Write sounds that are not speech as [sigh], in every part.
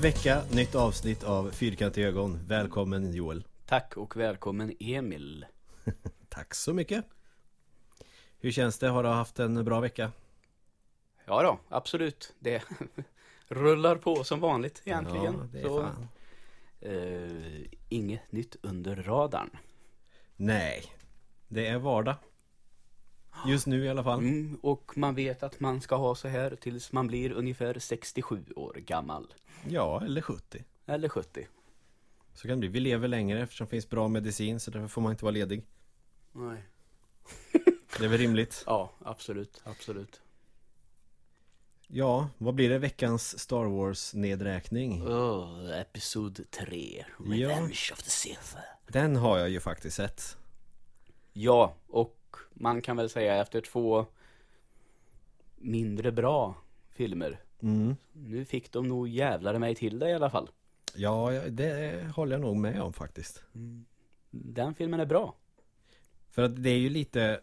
vecka, nytt avsnitt av Fyrkantiga ögon. Välkommen Joel. Tack och välkommen Emil. [laughs] Tack så mycket. Hur känns det? Har du haft en bra vecka? Ja då, absolut. Det [laughs] rullar på som vanligt egentligen. Ja, det är Så, fan. eh, inget nytt under radarn. Nej, det är vardag. Just nu i alla fall. Mm, och man vet att man ska ha så här tills man blir ungefär 67 år gammal. Ja, eller 70. Eller 70. Så kan det bli. Vi lever längre eftersom det finns bra medicin så därför får man inte vara ledig. Nej. [laughs] Det är väl rimligt. Ja, absolut, absolut. Ja, vad blir det? Veckans Star Wars nedräkning? Oh, episod 3, Revenge of the Sith. Den har jag ju faktiskt sett. Ja, och man kan väl säga efter två mindre bra filmer. Mm. Nu fick de nog jävlar mig till det i alla fall. Ja, det håller jag nog med om faktiskt. Den filmen är bra. För att det är ju lite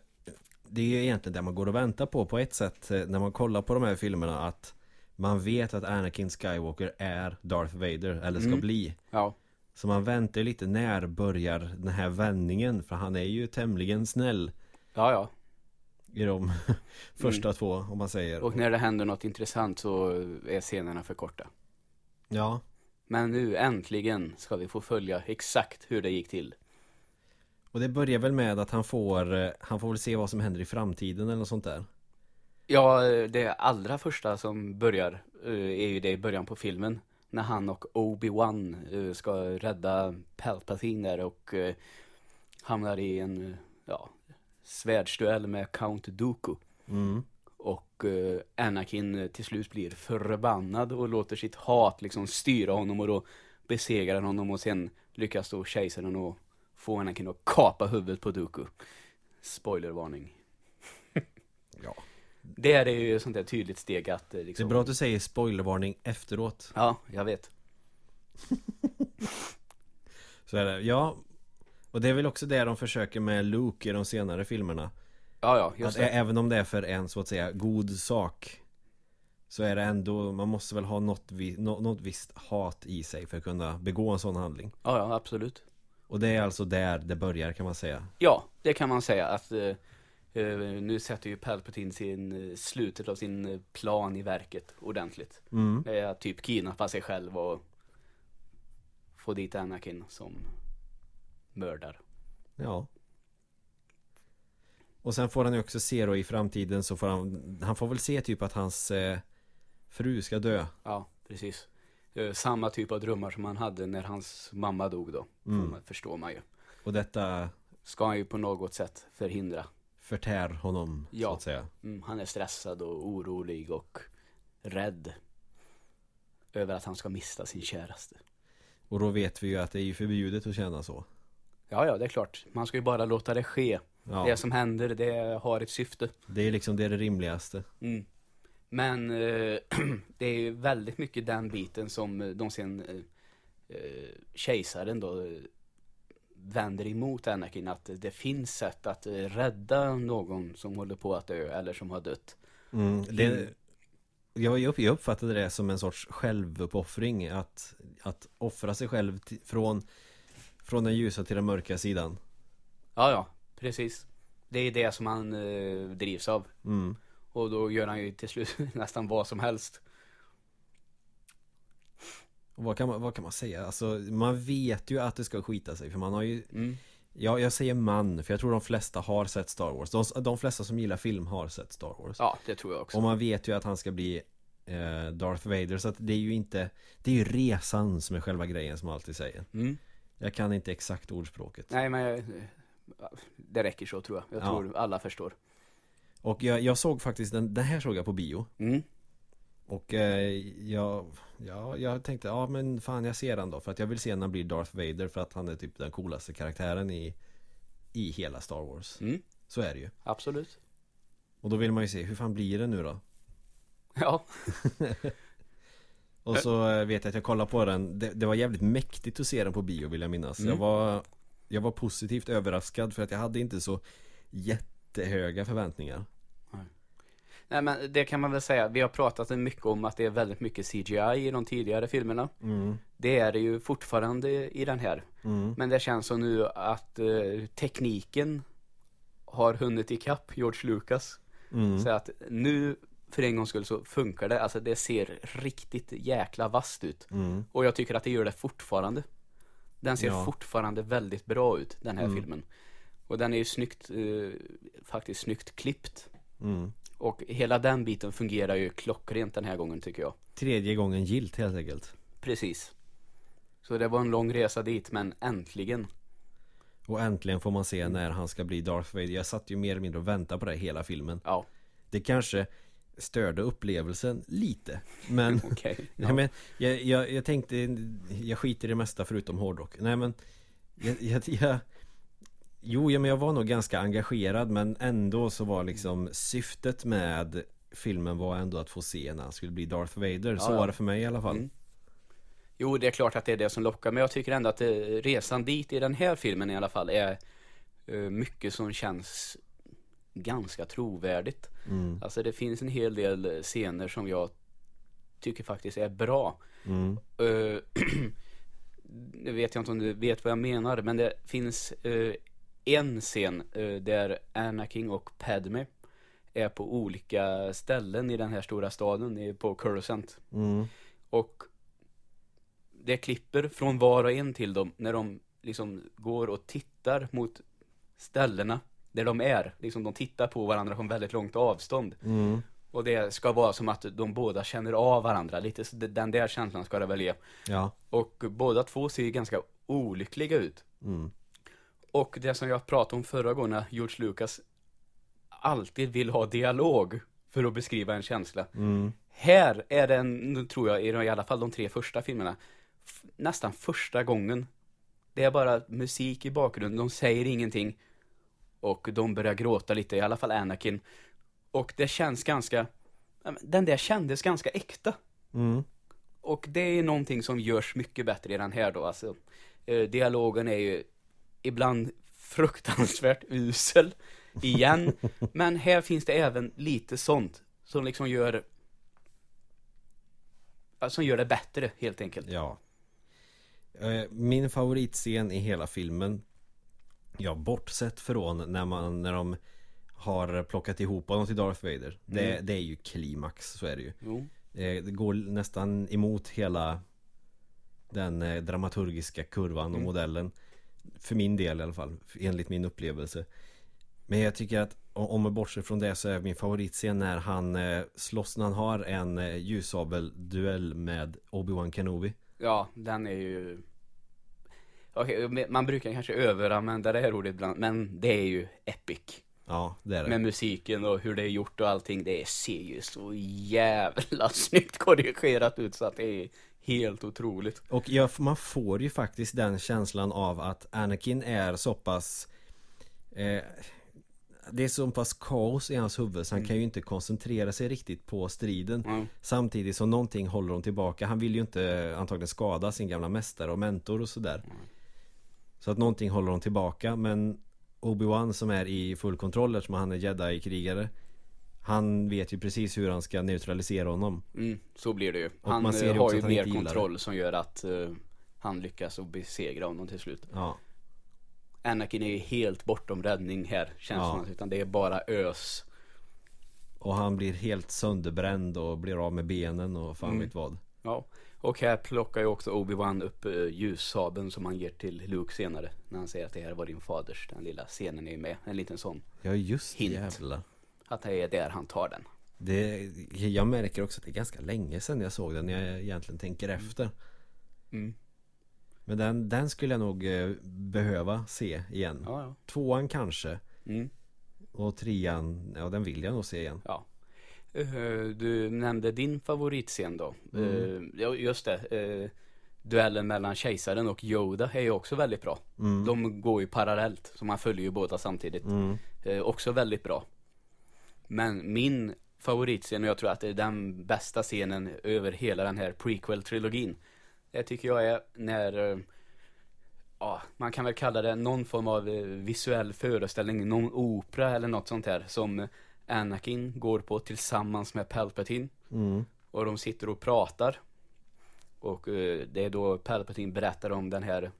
Det är ju egentligen det man går och väntar på på ett sätt eh, När man kollar på de här filmerna att Man vet att Anakin Skywalker är Darth Vader eller ska Mm. bli Ja, Så man väntar lite när börjar den här vändningen För han är ju tämligen snäll ja, ja. I de [laughs] första två om man säger Och när det händer något intressant så är scenerna för korta. Ja Men nu äntligen ska vi få följa exakt hur det gick till. Och det börjar väl med att han får eh, Han får väl se vad som händer i framtiden eller något sånt där Ja, det allra första som börjar eh, är ju det i början på filmen. När han och Obi-Wan eh, ska rädda Palpatine där och hamnar i en ja, svärdsduell med Count Dooku. mm. Och eh, Anakin eh, till slut blir förbannad och låter sitt hat liksom styra honom och då besegrar honom och sen lyckas då kejsaren och få Anakin att kapa huvudet på Dooku. Spoilervarning. [laughs] Ja Det är ju sånt där tydligt steg att eh, Det är liksom... bra att du säger spoilervarning efteråt Ja, jag vet. [laughs] Så är det, ja Och det är väl också det de försöker med Luke i de senare filmerna Ja, ja, att just ä- det. Även om det är för en så att säga god sak Så är det ändå, man måste väl ha något, vi, nå- något visst hat i sig för att kunna begå en sån handling Ja, ja, absolut. Och det är alltså där det börjar kan man säga Ja, det kan man säga att eh, eh, nu sätter ju Palpatine sin, eh, slutet av sin eh, plan i verket ordentligt. mm. Det är att typ kidnappa sig själv och få dit Anakin som mördar. Ja Och sen får han ju också se då i framtiden så får han Han får väl se typ att hans eh, Fru ska dö Ja, precis. Eh, Samma typ av drömmar som han hade när hans mamma dog då. Mm. Man, förstår man ju. Och detta Ska han ju på något sätt förhindra. förtär honom så Ja. att säga Mm, han är stressad och orolig och rädd. Över att han ska mista sin käraste. Och då vet vi ju att det är ju förbjudet att känna så Ja, ja, det är klart. Man ska ju bara låta det ske. Ja, Det som händer, det har ett syfte. det är liksom det, är det rimligaste Mm. Men eh, [clears throat] det är ju väldigt mycket den biten som eh, de sen eh, eh, kejsaren då eh, vänder emot Anakin att det finns sätt att rädda någon som håller på att dö eller som har dött. Mm, det, jag, jag jag uppfattade det som en sorts självuppoffring att, att offra sig själv från, från den ljusa till den mörka sidan Ja, ja, precis. Det är det som han eh, drivs av. mm. Och då gör han ju till slut [laughs] nästan vad som helst. Och vad kan, man, vad kan man säga? Alltså man vet ju att det ska skita sig för man har ju Mm. Ja, jag säger man för jag tror de flesta har sett Star Wars De, de flesta som gillar film har sett Star Wars Ja, det tror jag också. Och man vet ju att han ska bli eh, Darth Vader så att det är ju inte Det är ju resan som är själva grejen som man alltid säger Mm. Jag kan inte exakt ordspråket Nej, men det räcker så tror jag. Jag Ja. tror alla förstår. Och jag, jag såg faktiskt den, den här såg jag på bio Mm. Och eh, jag, ja, jag tänkte, ja men fan jag ser den då För att jag vill se när han blir Darth Vader För att han är typ den coolaste karaktären i I hela Star Wars Mm. Så är det ju Absolut. Och då vill man ju se, hur fan blir det nu då? Ja. [laughs] Och så vet jag att jag kollade på den det, det var jävligt mäktigt att se den på bio vill jag minnas Mm. Jag var Jag var positivt överraskad för att jag hade inte så Jättehöga förväntningar Nej men det kan man väl säga. Vi har pratat mycket om att det är väldigt mycket CGI i de tidigare filmerna. Mm. Det är det ju fortfarande i den här. Mm. Men det känns som nu att eh, tekniken har hunnit ikapp George Lucas. Mm. Så att nu för en gångs skull så funkar det. Alltså det ser riktigt jäkla vasst ut. Mm. Och jag tycker att det gör det fortfarande. Den ser Ja. fortfarande väldigt bra ut, den här Mm. filmen. Och den är ju snyggt, eh, faktiskt snyggt klippt. Mm. Och hela den biten fungerar ju klockrent den här gången tycker jag. Tredje gången gilt helt enkelt. Precis. Så det var en lång resa dit, men äntligen. Och äntligen får man se när han ska bli Darth Vader. Jag satt ju mer eller mindre och väntade på det hela filmen. Ja, Det kanske störde upplevelsen lite. Men, [laughs] okej. nej, men jag, jag, jag tänkte, jag skiter i det mesta förutom hårdrock. Nej men, jag, jag, jag Jo, ja, men jag var nog ganska engagerad men ändå så var liksom syftet med filmen var ändå att få se när han skulle bli Darth Vader. Så Ja, ja. var det för mig i alla fall. Mm. Jo, det är klart att det är det som lockar, men jag tycker ändå att eh, resan dit i den här filmen i alla fall är eh, mycket som känns ganska trovärdigt. Mm. Alltså det finns en hel del scener som jag tycker faktiskt är bra. Mm. Uh, [clears throat] nu vet jag inte om du vet vad jag menar, men det finns eh, en scen eh, där Anakin och Padme är på olika ställen i den här stora staden, på Coruscant. Mm. Och det klipper från var och en till dem när de liksom går och tittar mot ställena där de är. Liksom de tittar på varandra från väldigt långt avstånd. Mm. Och det ska vara som att de båda känner av varandra. Lite den där känslan ska det väl ge. Ja. Och båda två ser ju ganska olyckliga ut. Mm. Och det som jag pratade om förra gången, när George Lucas alltid vill ha dialog för att beskriva en känsla. Mm. Här är den, tror jag, i alla fall de tre första filmerna, nästan första gången. Det är bara musik i bakgrunden, de säger ingenting. Och de börjar gråta lite, i alla fall Anakin. Och det känns ganska, den där kändes ganska äkta. Mm. Och det är någonting som görs mycket bättre i den här då, alltså. Eh, dialogen är ju ibland [laughs] fruktansvärt usel, igen. [laughs] Men här finns det även lite sånt som liksom gör som gör det bättre helt enkelt. Ja Eh, Min favoritscen i hela filmen Ja, bortsett från när man, när de har plockat ihop honom till Darth Vader det, Mm. det är ju klimax, så är det ju Jo. Eh, Det går nästan emot hela Den eh, dramaturgiska kurvan och Mm. modellen För min del i alla fall, enligt min upplevelse Men jag tycker att om man bortser från det så är min favoritscen när han eh, slåss, när han har en ljussabel-duell med Obi-Wan Kenobi Ja, den är ju Okej, man brukar kanske överanvända det här ordet ibland, men det är ju epic. Ja, det är det Med musiken och hur det är gjort och allting, det ser ju så jävla [laughs] snyggt korrigerat ut så att det är helt otroligt. Och ja, man får ju faktiskt den känslan av att Anakin är så pass eh, Det är så pass kaos i hans huvud så han Mm. kan ju inte koncentrera sig riktigt på striden Mm. Samtidigt som någonting håller honom tillbaka Han vill ju inte antagligen skada sin gamla mästare och mentor och sådär Så att någonting håller honom tillbaka men Obi-Wan som är i full kontroll eftersom han är jedi-krigare Han vet ju precis hur han ska neutralisera honom Mm, så blir det ju. Och Han eh, har ju han mer kontroll som gör att eh, han lyckas att besegra honom till slut. Ja, Anakin är ju helt bortom räddning här, känns Ja. det som, utan det är bara ös. och han blir helt sönderbränd och blir av med benen och fan Mm. vet vad Ja, och här plockar ju också Obi-Wan upp uh, ljussabeln som han ger till Luke senare. När han säger att det här var din faders. Den lilla scenen är ju med, en liten sån. Ja just Hint. jävlar Att det är där han tar den. det, Jag märker också att det är ganska länge sedan jag såg den när jag egentligen tänker efter Mm. Men den, den skulle jag nog eh, behöva se igen Ja, ja. Tvåan kanske Mm. Och trean, ja den vill jag nog se igen ja. Eh, du nämnde din favoritscen då. Mm. Eh, just det. Eh, duellen mellan kejsaren och Yoda är ju också väldigt bra. mm. De går ju parallellt, så man följer ju båda samtidigt. Mm. Också väldigt bra. Men min favoritscen, och jag tror att det är den bästa scenen över hela den här prequel-trilogin. Det tycker jag är när, ja, man kan väl kalla det någon form av visuell föreställning, någon opera eller något sånt här. Som Anakin går på tillsammans med Palpatine. Mm. Och de sitter och pratar. Och eh, det är då Palpatine berättar om den här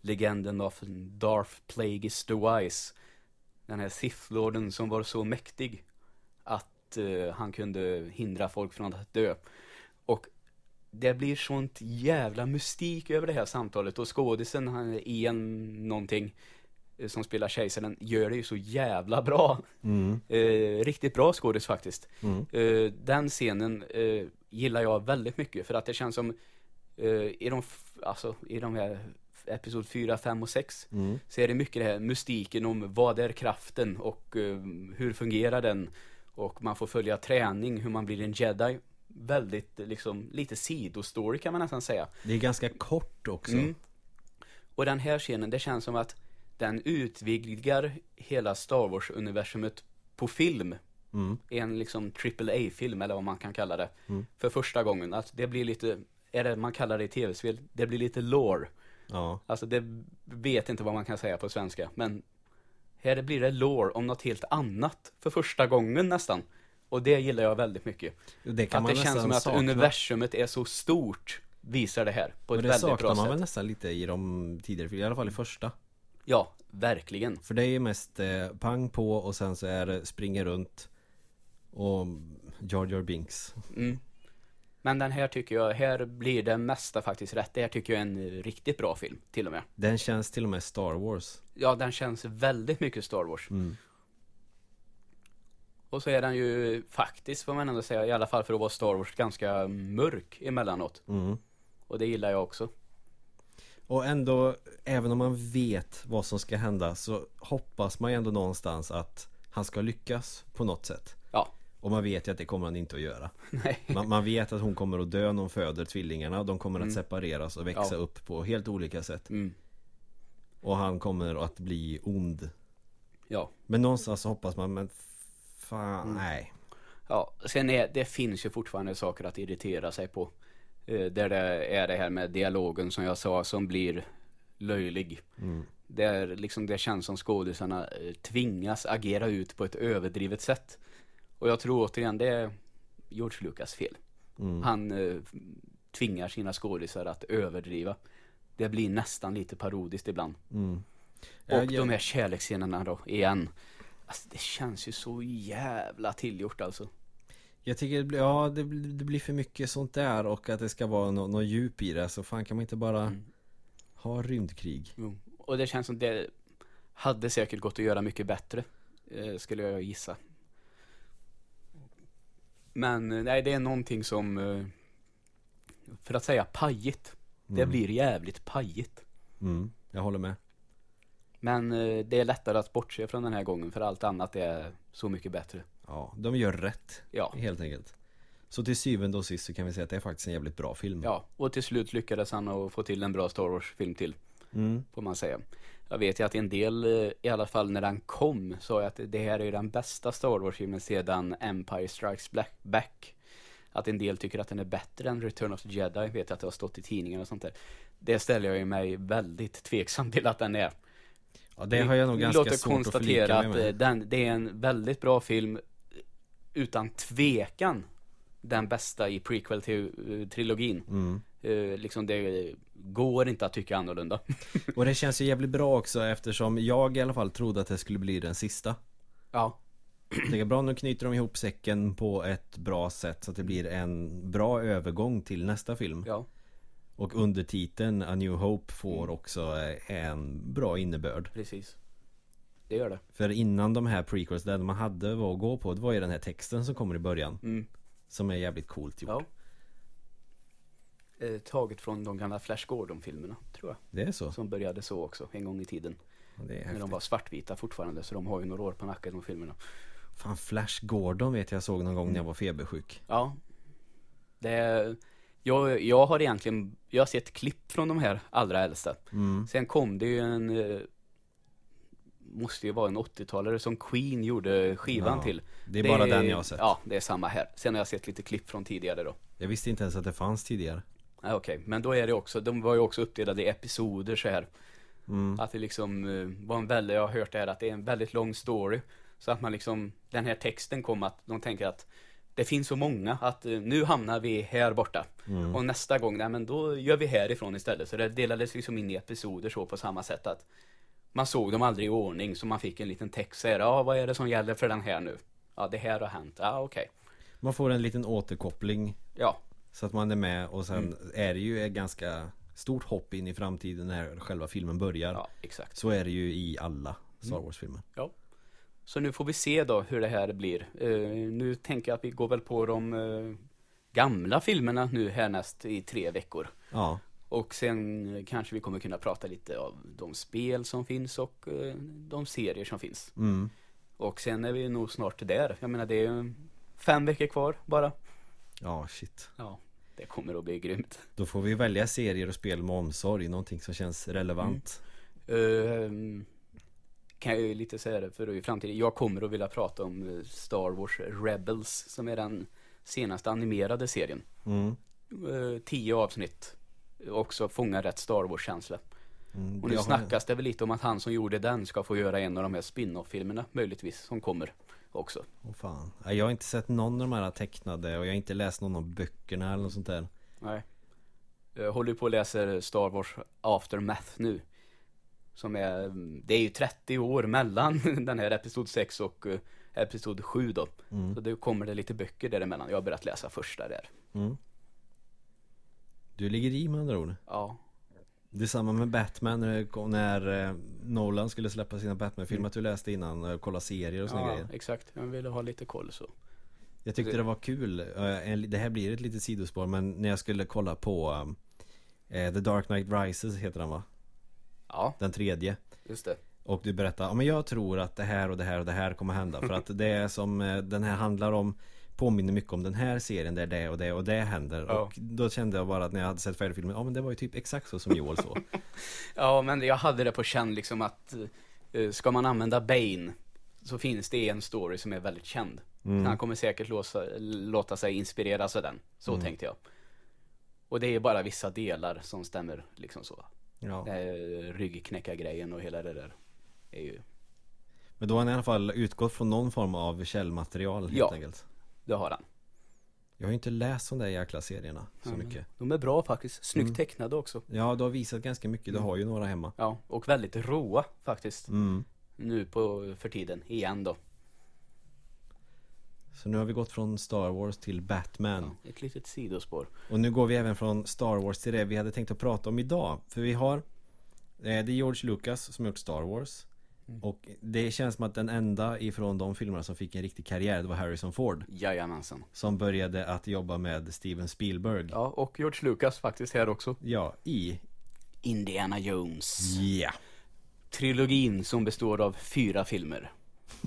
legenden av Darth Plagueis the Wise. Den här Sith-lorden som var så mäktig att eh, han kunde hindra folk från att dö. Och det blir sånt jävla mystik över det här samtalet och skådisen, han Ian någonting som spelar kejsaren, gör det ju så jävla bra. Mm. Eh, riktigt bra skådis faktiskt. Mm. Eh, den scenen eh, gillar jag väldigt mycket för att det känns som eh, i de, alltså i de här episod 4, 5 och 6 Mm. så är det mycket det här mystiken om vad är kraften och eh, hur fungerar den och man får följa träning, hur man blir en jedi. Väldigt liksom, lite sidostory kan man nästan säga. Det är ganska kort också. Mm. Och den här scenen, det känns som att den utvidgar hela Star Wars-universumet på film. Mm. En liksom AAA-film eller vad man kan kalla det. Mm. För första gången. Att det blir lite, är det man kallar det i tv-spel, det blir lite lore. Ja. Alltså det vet inte vad man kan säga på svenska. Men här blir det lore om något helt annat för första gången nästan. Och det gillar jag väldigt mycket. Det kan att man det känns som att sakna. universumet är så stort visar det här på ett det väldigt bra saknar man sätt. väl nästan lite i de tidigare filmerna, i alla fall i första. Ja, verkligen. För det är ju mest eh, pang på och sen så är det springer runt och Jar Jar Binks. Mm. Men den här tycker jag, här blir det mesta faktiskt rätt. Det här tycker jag är en riktigt bra film, till och med. Den känns till och med Star Wars. Ja, den känns väldigt mycket Star Wars. Mm. Och så är den ju faktiskt, får man ändå säga, i alla fall för att vara Star Wars, ganska mörk emellanåt. Mm. Och det gillar jag också. Och ändå, även om man vet vad som ska hända så hoppas man ju ändå någonstans att han ska lyckas på något sätt. Ja. Och man vet ju att det kommer han inte att göra. [laughs] Nej. Man, man vet att hon kommer att dö när hon föder tvillingarna. De kommer att Mm. separeras och växa Ja. upp på helt olika sätt. Mm. Och han kommer att bli ond. Ja. Men någonstans hoppas man, men fan, Mm. nej. Ja, sen är, det finns ju fortfarande saker att irritera sig på. Eh, där det är det här med dialogen som jag sa som blir löjlig. Mm. Där liksom det känns som skådisarna eh, tvingas agera ut på ett överdrivet sätt. Och jag tror återigen det är George Lucas fel. Mm. Han eh, tvingar sina skådisar att överdriva. Det blir nästan lite parodiskt ibland. Mm. Och Jag- de här kärleksscenerna då, igen. Alltså det känns ju så jävla tillgjort alltså. Jag tycker ja det, det blir för mycket sånt där och att det ska vara något nå djup i det. Så fan kan man inte bara Mm. ha rymdkrig? Jo. Och det känns som det hade säkert gått att göra mycket bättre. Eh, skulle jag gissa. Men eh, nej, det är någonting som, eh, för att säga pajigt. Det Mm. blir jävligt pajigt. Mm. Jag håller med. Men det är lättare att bortse från den här gången för allt annat är så mycket bättre. Ja, de gör rätt Ja, helt enkelt. Så till syvende och sist så kan vi säga att det är faktiskt en jävligt bra film. ja. Och till slut lyckades han att få till en bra Star Wars-film till. Mm. får man säga. Jag vet ju att en del, eh, i alla fall när den kom, sa att det här är den bästa Star Wars-filmen sedan Empire Strikes Black- Back. Att en del tycker att den är bättre än Return of the Jedi, jag vet att det har stått i tidningar och sånt där. Det ställer jag ju mig väldigt tveksam till att den är. Ja, det har jag nog ganska låter svårt att konstatera mig att eh, den, det är en väldigt bra film, utan tvekan den bästa i prequel till eh, trilogin. Mm. Eh, liksom det går inte att tycka annorlunda. [laughs] Och det känns ju jävligt bra också eftersom jag i alla fall trodde att det skulle bli den sista. Ja, Det är bra, nu knyter de ihop säcken på ett bra sätt så att det blir en bra övergång till nästa film. ja. Och undertiteln A New Hope får också en bra innebörd. Precis. Det gör det. För innan de här prequels, det enda man hade var att gå på, det var ju den här texten som kommer i början. Mm. Som är jävligt coolt gjort. Ja. Eh, taget från de gamla Flash Gordon-filmerna, tror jag. Det är så? Som började så också, en gång i tiden. Det är När de var svartvita fortfarande, så de har ju några år på nacken, de filmerna. Fan, Flash Gordon vet jag såg någon gång när jag var febersjuk. Ja. Det är, jag, jag har egentligen, jag har sett klipp från de här allra äldsta. Mm. Sen kom det ju en, eh, måste ju vara en 80-talare som Queen gjorde skivan Ja, till. Det är bara den jag har sett. Ja, det är samma här. Sen har jag sett lite klipp från tidigare då. Jag visste inte ens att det fanns tidigare. Ja, Okej, men då är det också, de var ju också uppdelade i episoder så här. Mm. Att det liksom eh, var en väldigt, jag har hört det här att det är en väldigt lång story. Så att man liksom, den här texten kom att de tänker att det finns så många att eh, nu hamnar vi här borta. Mm. Och nästa gång, nej men då gör vi härifrån istället. Så det delades liksom in i episoder så på samma sätt att man såg dem aldrig i ordning så man fick en liten text ja vad är det som gäller för den här nu? Ja det här har hänt, ja okej. Man får en liten återkoppling Ja, Så att man är med och sen Mm. är det ju ett ganska stort hopp in i framtiden när själva filmen börjar ja exakt. Så är det ju i alla Star Mm. Wars-filmer Så nu får vi se då hur det här blir. Eh, nu tänker jag att vi går väl på de eh, gamla filmerna nu härnäst i tre veckor. Ja, Och sen kanske vi kommer kunna prata lite av de spel som finns och eh, de serier som finns. mm. Och sen är vi nog snart där. Jag menar det är fem veckor kvar bara. ja shit Ja, det kommer att bli grymt. Då får vi välja serier och spel med omsorg Någonting som känns relevant Ehm, kan jag ju lite säga det för i framtiden. Jag kommer att vilja prata om eh, Star Wars Rebels som är den senaste animerade serien. mm. Eh, tio avsnitt. Också fångar rätt Star Wars-känsla. Mm. Och nu snackas det väl lite om att han som gjorde den ska få göra en av de här spin-off-filmerna möjligtvis som kommer också. Åh fan Jag har inte sett någon av de här tecknade och jag har inte läst någon av böckerna eller något sånt där Nej. Jag håller på och läser Star Wars Aftermath nu. Som är, det är ju 30 år mellan [laughs] den här Episod 6 och eh, Episod 7 då. mm. Så det kommer det lite böcker däremellan. Jag har börjat läsa första där. Mm. Du ligger i med andra ord Ja. Det är samma med Batman när, kom- när eh, Nolan skulle släppa sina Batman-filmer att du läste innan och kolla serier och såna ja, grejer exakt. Jag ville ha lite koll så. Jag tyckte det var kul, eh, det här blir ett litet sidospår men när jag skulle kolla på eh, The Dark Knight Rises heter den va? Ja, Den tredje just det. Och du berättar, ja men jag tror att det här och det här och det här kommer hända För att det är som eh, den här handlar om Påminner mycket om den här serien där det och det och det händer Ja. Och då kände jag bara att när jag hade sett färdigt filmen Ja men det var ju typ exakt så som Joel så [laughs] Ja, men jag hade det på känn liksom att eh, ska man använda Bane så finns det en story som är väldigt känd. Mm. Han kommer säkert låsa, låta sig inspireras av den. Så Mm. tänkte jag. Och det är bara vissa delar som stämmer liksom så. Ja. Det här ryggknäckargrejen och hela det där. Är ju, Men då har han i alla fall utgått från någon form av källmaterial helt Ja. enkelt det har han. Jag har ju inte läst de där jäkla serierna så men mycket De är bra faktiskt. Snyggt Mm. tecknade också. Ja, du har visat ganska mycket, du har ju några hemma Ja, och väldigt råa faktiskt. mm. Nu på, för tiden, igen då. Så nu har vi gått från Star Wars till Batman Ja, ett litet sidospår. Och nu går vi även från Star Wars till det vi hade tänkt att prata om idag För vi har eh, Det är George Lucas som har gjort Star Wars Mm. Och det känns som att den enda ifrån de filmerna som fick en riktig karriär Det var Harrison Ford Jajamensan. Som började att jobba med Steven Spielberg Ja, och George Lucas faktiskt här också. Ja, i Indiana Jones. Ja Trilogin som består av fyra filmer.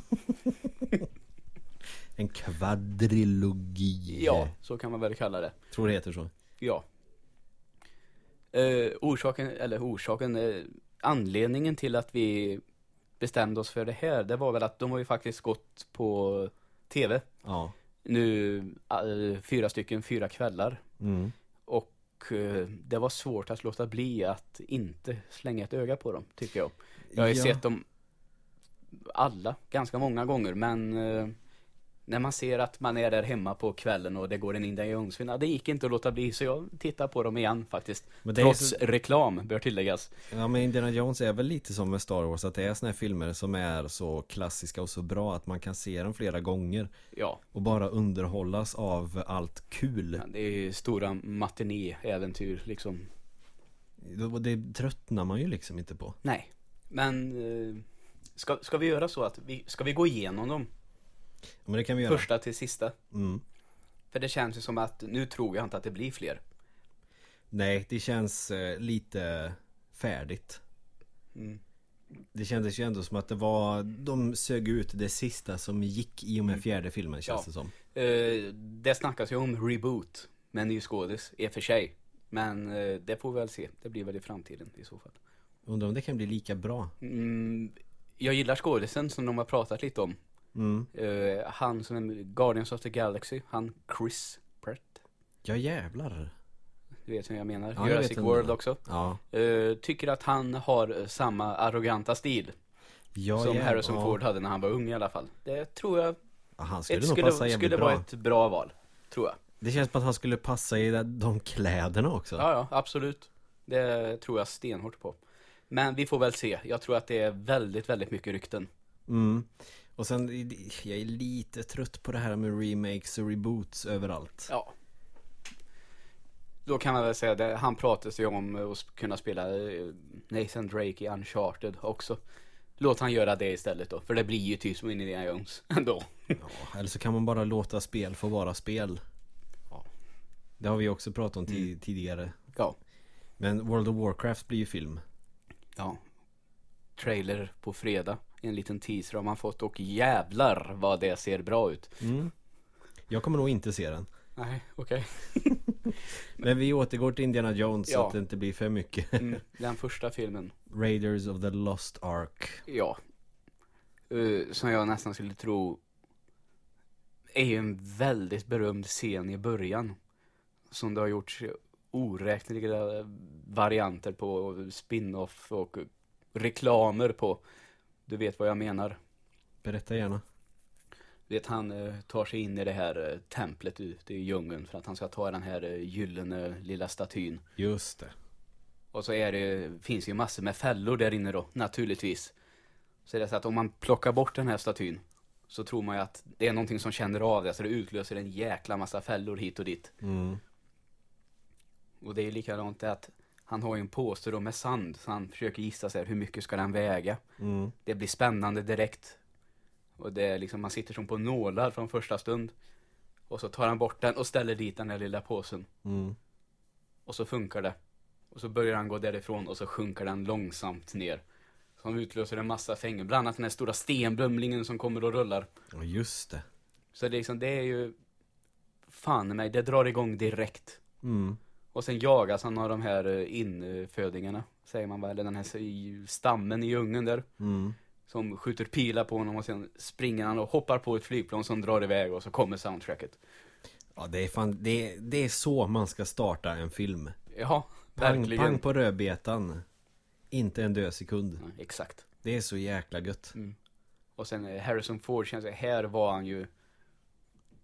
[laughs] En kvadrilogi Ja, så kan man väl kalla det. Tror det heter så Ja. Eh, orsaken, eller orsaken, eh, anledningen till att vi bestämde oss för det här, det var väl att de har ju faktiskt gått på tv Ja nu, eh, fyra stycken, fyra kvällar. mm. Och eh, det var svårt att låta bli att inte slänga ett öga på dem, tycker jag. Jag har ju Ja. sett dem alla, ganska många gånger, men eh, när man ser att man är där hemma på kvällen och det går en Indiana Jones-film, ja, det gick inte att låta bli, så jag tittar på dem igen faktiskt. Det Trots så- reklam, bör tilläggas. Ja men Indiana Jones är väl lite som med Star Wars Att det är såna här filmer som är så klassiska och så bra Att man kan se dem flera gånger Ja, Och bara underhållas av allt kul det är ju stora matiné-äventyr liksom. Och det tröttnar man ju liksom inte på Nej, men eh, ska, ska vi göra så att vi, ska vi gå igenom dem? Men det kan vi göra Första till sista? mm. För det känns ju som att nu tror jag inte att det blir fler. Nej, det känns eh, lite färdigt Mm. Det kändes ju ändå som att det var De sög ut det sista som gick i och med fjärde filmen känns Ja. det som Eh, det snackas ju om reboot med ny skådis, i och för sig. Men eh, det får vi väl se. Det blir väl i framtiden i så fall. Undrar om det kan bli lika bra Mm, jag gillar skådisen som de har pratat lite om. Mm. Eh, han som är Guardians of the Galaxy, han Chris Pratt. Ja jävlar Du vet hur jag menar. Ja, jag Jurassic vem World också. Ja Eh, tycker att han har eh, samma arroganta stil. Ja, som ja, Harrison ja. Ford hade när han var ung i alla fall. Det tror jag Ja, han skulle nog skulle, passa skulle bra. vara ett bra val. Tror jag. Det känns som att han skulle passa i de- de kläderna också. Ja, ja, absolut. Det tror jag stenhårt på. Men vi får väl se. Jag tror att det är väldigt, väldigt mycket rykten. Mm. Och sen, jag är lite trött på det här med remakes och reboots överallt. Ja. Då kan man väl säga det. Han pratade sig om att kunna spela eh, Nathan Drake i Uncharted också. Låt han göra det istället då. För det blir ju typ som Indiana Jones [laughs] ändå. Ja, eller så kan man bara låta spel få vara spel. Ja. Det har vi också pratat om ti- tidigare. Ja. Men World of Warcraft blir ju film. Ja. Trailer på fredag. En liten teaser har man fått och jävlar vad det ser bra ut. Mm. Jag kommer nog inte se den. Nej, okej. [laughs] Men vi återgår till Indiana Jones så Ja. att det inte blir för mycket. Mm, [laughs] den första filmen. Raiders of the Lost Ark. Ja. Eh, som jag nästan skulle tro är ju en väldigt berömd scen i början. Som det har gjorts oräkneliga varianter på, spin-off och reklamer på. Du vet vad jag menar. Berätta gärna. Du vet han eh, tar sig in i det här eh, templet ute i djungeln för att han ska ta den här eh, gyllene lilla statyn. Just det. Och så är det, finns ju massor med fällor där inne då, naturligtvis. Så är det så att om man plockar bort den här statyn så tror man ju att det är någonting som känner av det, så det utlöser en jäkla massa fällor hit och dit. Mm. Och det är likadant det att han har ju en påse då med sand, så han försöker gissa sig hur mycket ska den väga. Mm. Det blir spännande direkt. Och det är liksom, man sitter som på nålar från första stund. Och så tar han bort den och ställer dit den här lilla påsen. Mm. Och så funkar det. Och så börjar han gå därifrån och så sjunker den långsamt ner. Som utlöser en massa fängelse. Bland annat den här stora stenblomlingen som kommer och rullar. Ja, just det. Så det är liksom, det är ju... Fan i mig, det drar igång direkt. Mm. Och sen jagas han av de här eh, infödingarna, säger man väl. Eller den här stammen i djungeln där. Mm. Som skjuter pilar på honom och sen springer han och hoppar på ett flygplan som drar iväg och så kommer soundtracket. Ja, det är fan, det är, det är så man ska starta en film. Ja, Pang, verkligen. pang på rödbetan. Inte en död sekund. Ja, exakt. Det är så jäkla gött. Mm. Och sen eh, Harrison Ford känns här var han ju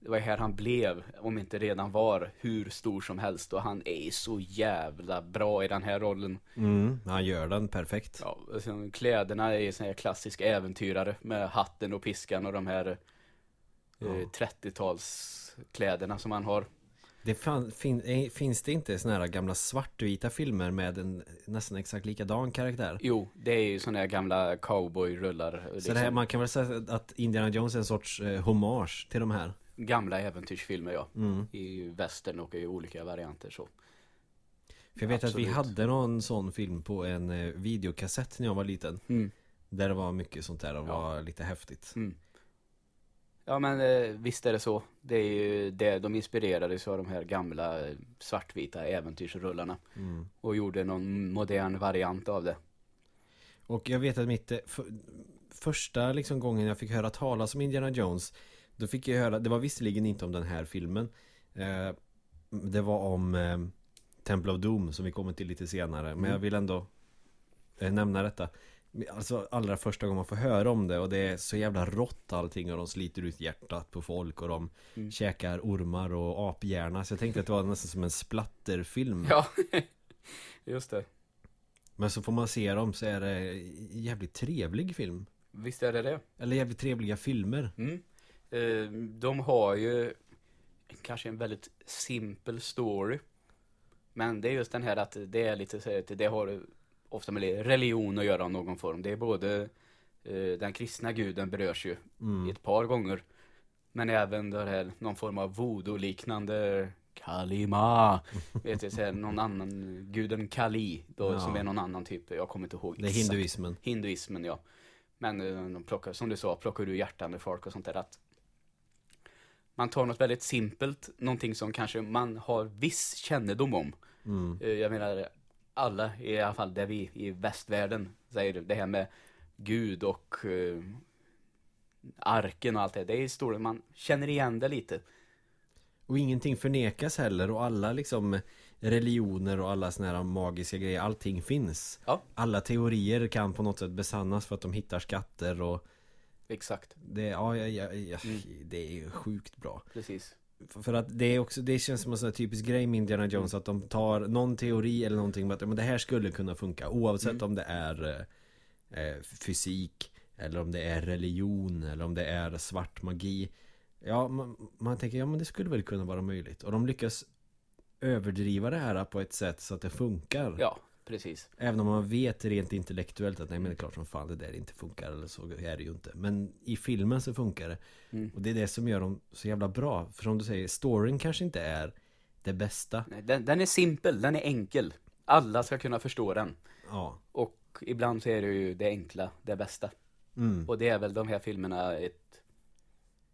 Det var här han blev, om inte redan var, hur stor som helst och han är så jävla bra i den här rollen. Mm, han gör den perfekt. Ja, sen kläderna är sån här klassisk äventyrare med hatten och piskan och de här eh, Ja. 30-talskläderna som han har. Det fan, fin, eh, finns det inte såna här gamla svartvita filmer med en nästan exakt likadan karaktär? Jo, det är ju såna här gamla cowboy-rullar. Så liksom. det här, man kan väl säga att Indiana Jones är en sorts eh, hommage till de här? Gamla äventyrsfilmer ja. Mm. I västern och i olika varianter så. För jag vet att vi Absolut. hade någon sån film på en eh, videokassett när jag var liten. Mm. Där det var mycket sånt där och Ja. var lite häftigt. Mm. Ja men eh, visst är det så. Det är ju det de inspirerades av de här gamla eh, svartvita äventyrsrullarna. Mm. Och gjorde någon modern variant av det. Och jag vet att mitt för, första liksom gången jag fick höra talas om Indiana Jones Då fick jag höra, det var visserligen inte om den här filmen eh, Det var om eh, Temple of Doom som vi kommer till lite senare Men Mm. jag vill ändå eh, nämna detta Alltså allra första gången man får höra om det och det är så jävla rått allting och de sliter ut hjärtat på folk och de Mm. käkar ormar och aphjärna Så jag tänkte att det var nästan som en splatterfilm Ja, [laughs] just det. Men så får man se dem så är det en jävligt trevlig film Visst är det det. Eller jävligt trevliga filmer Mm. Eh, de har ju kanske en väldigt simpel story. Men det är just den här att det är lite så att det har ofta med religion att göra av någon form. Det är både eh, den kristna guden berörs ju mm. ett par gånger. Men även det här någon form av voodoo-liknande Kalima. [laughs] Vet du, så här, någon annan, guden Kali. Då, Ja. Som är någon annan typ, jag kommer inte ihåg Det är exakt. hinduismen Hinduismen ja. Men eh, de plockar, som du sa, plockar du hjärtan ur folk och sånt där att man tar något väldigt simpelt, någonting som kanske man har viss kännedom om. mm. Eh, Jag menar, alla, i alla fall där vi i västvärlden säger det här med Gud och eh, arken och allt det. Det är historier, man känner igen det lite. Och ingenting förnekas heller och alla liksom religioner och alla såna här magiska grejer, allting finns. Ja. Alla teorier kan på något sätt besannas för att de hittar skatter och Exakt, det, ja, ja, ja, ja Mm. det är ju sjukt bra. precis. För- att det är också, det känns som en sån här typisk grej med Indiana Jones att de tar någon teori eller någonting med att men det här skulle kunna funka oavsett Mm. om det är eh, eh, fysik eller om det är religion eller om det är svart magi. Ja, man, man tänker ja men det skulle väl kunna vara möjligt och de lyckas överdriva det här på ett sätt så att det funkar. Ja, precis. Även om man vet rent intellektuellt att nej men det är klart som fan det där inte funkar eller så är det ju inte. Men i filmen så funkar det. Mm. Och det är det som gör dem så jävla bra. För som du säger, storyn kanske inte är det bästa. Nej, Den, den är simpel, den är enkel. Alla ska kunna förstå den. Ja. Och ibland så är det ju det enkla, det bästa. Mm. Och det är väl de här filmerna ett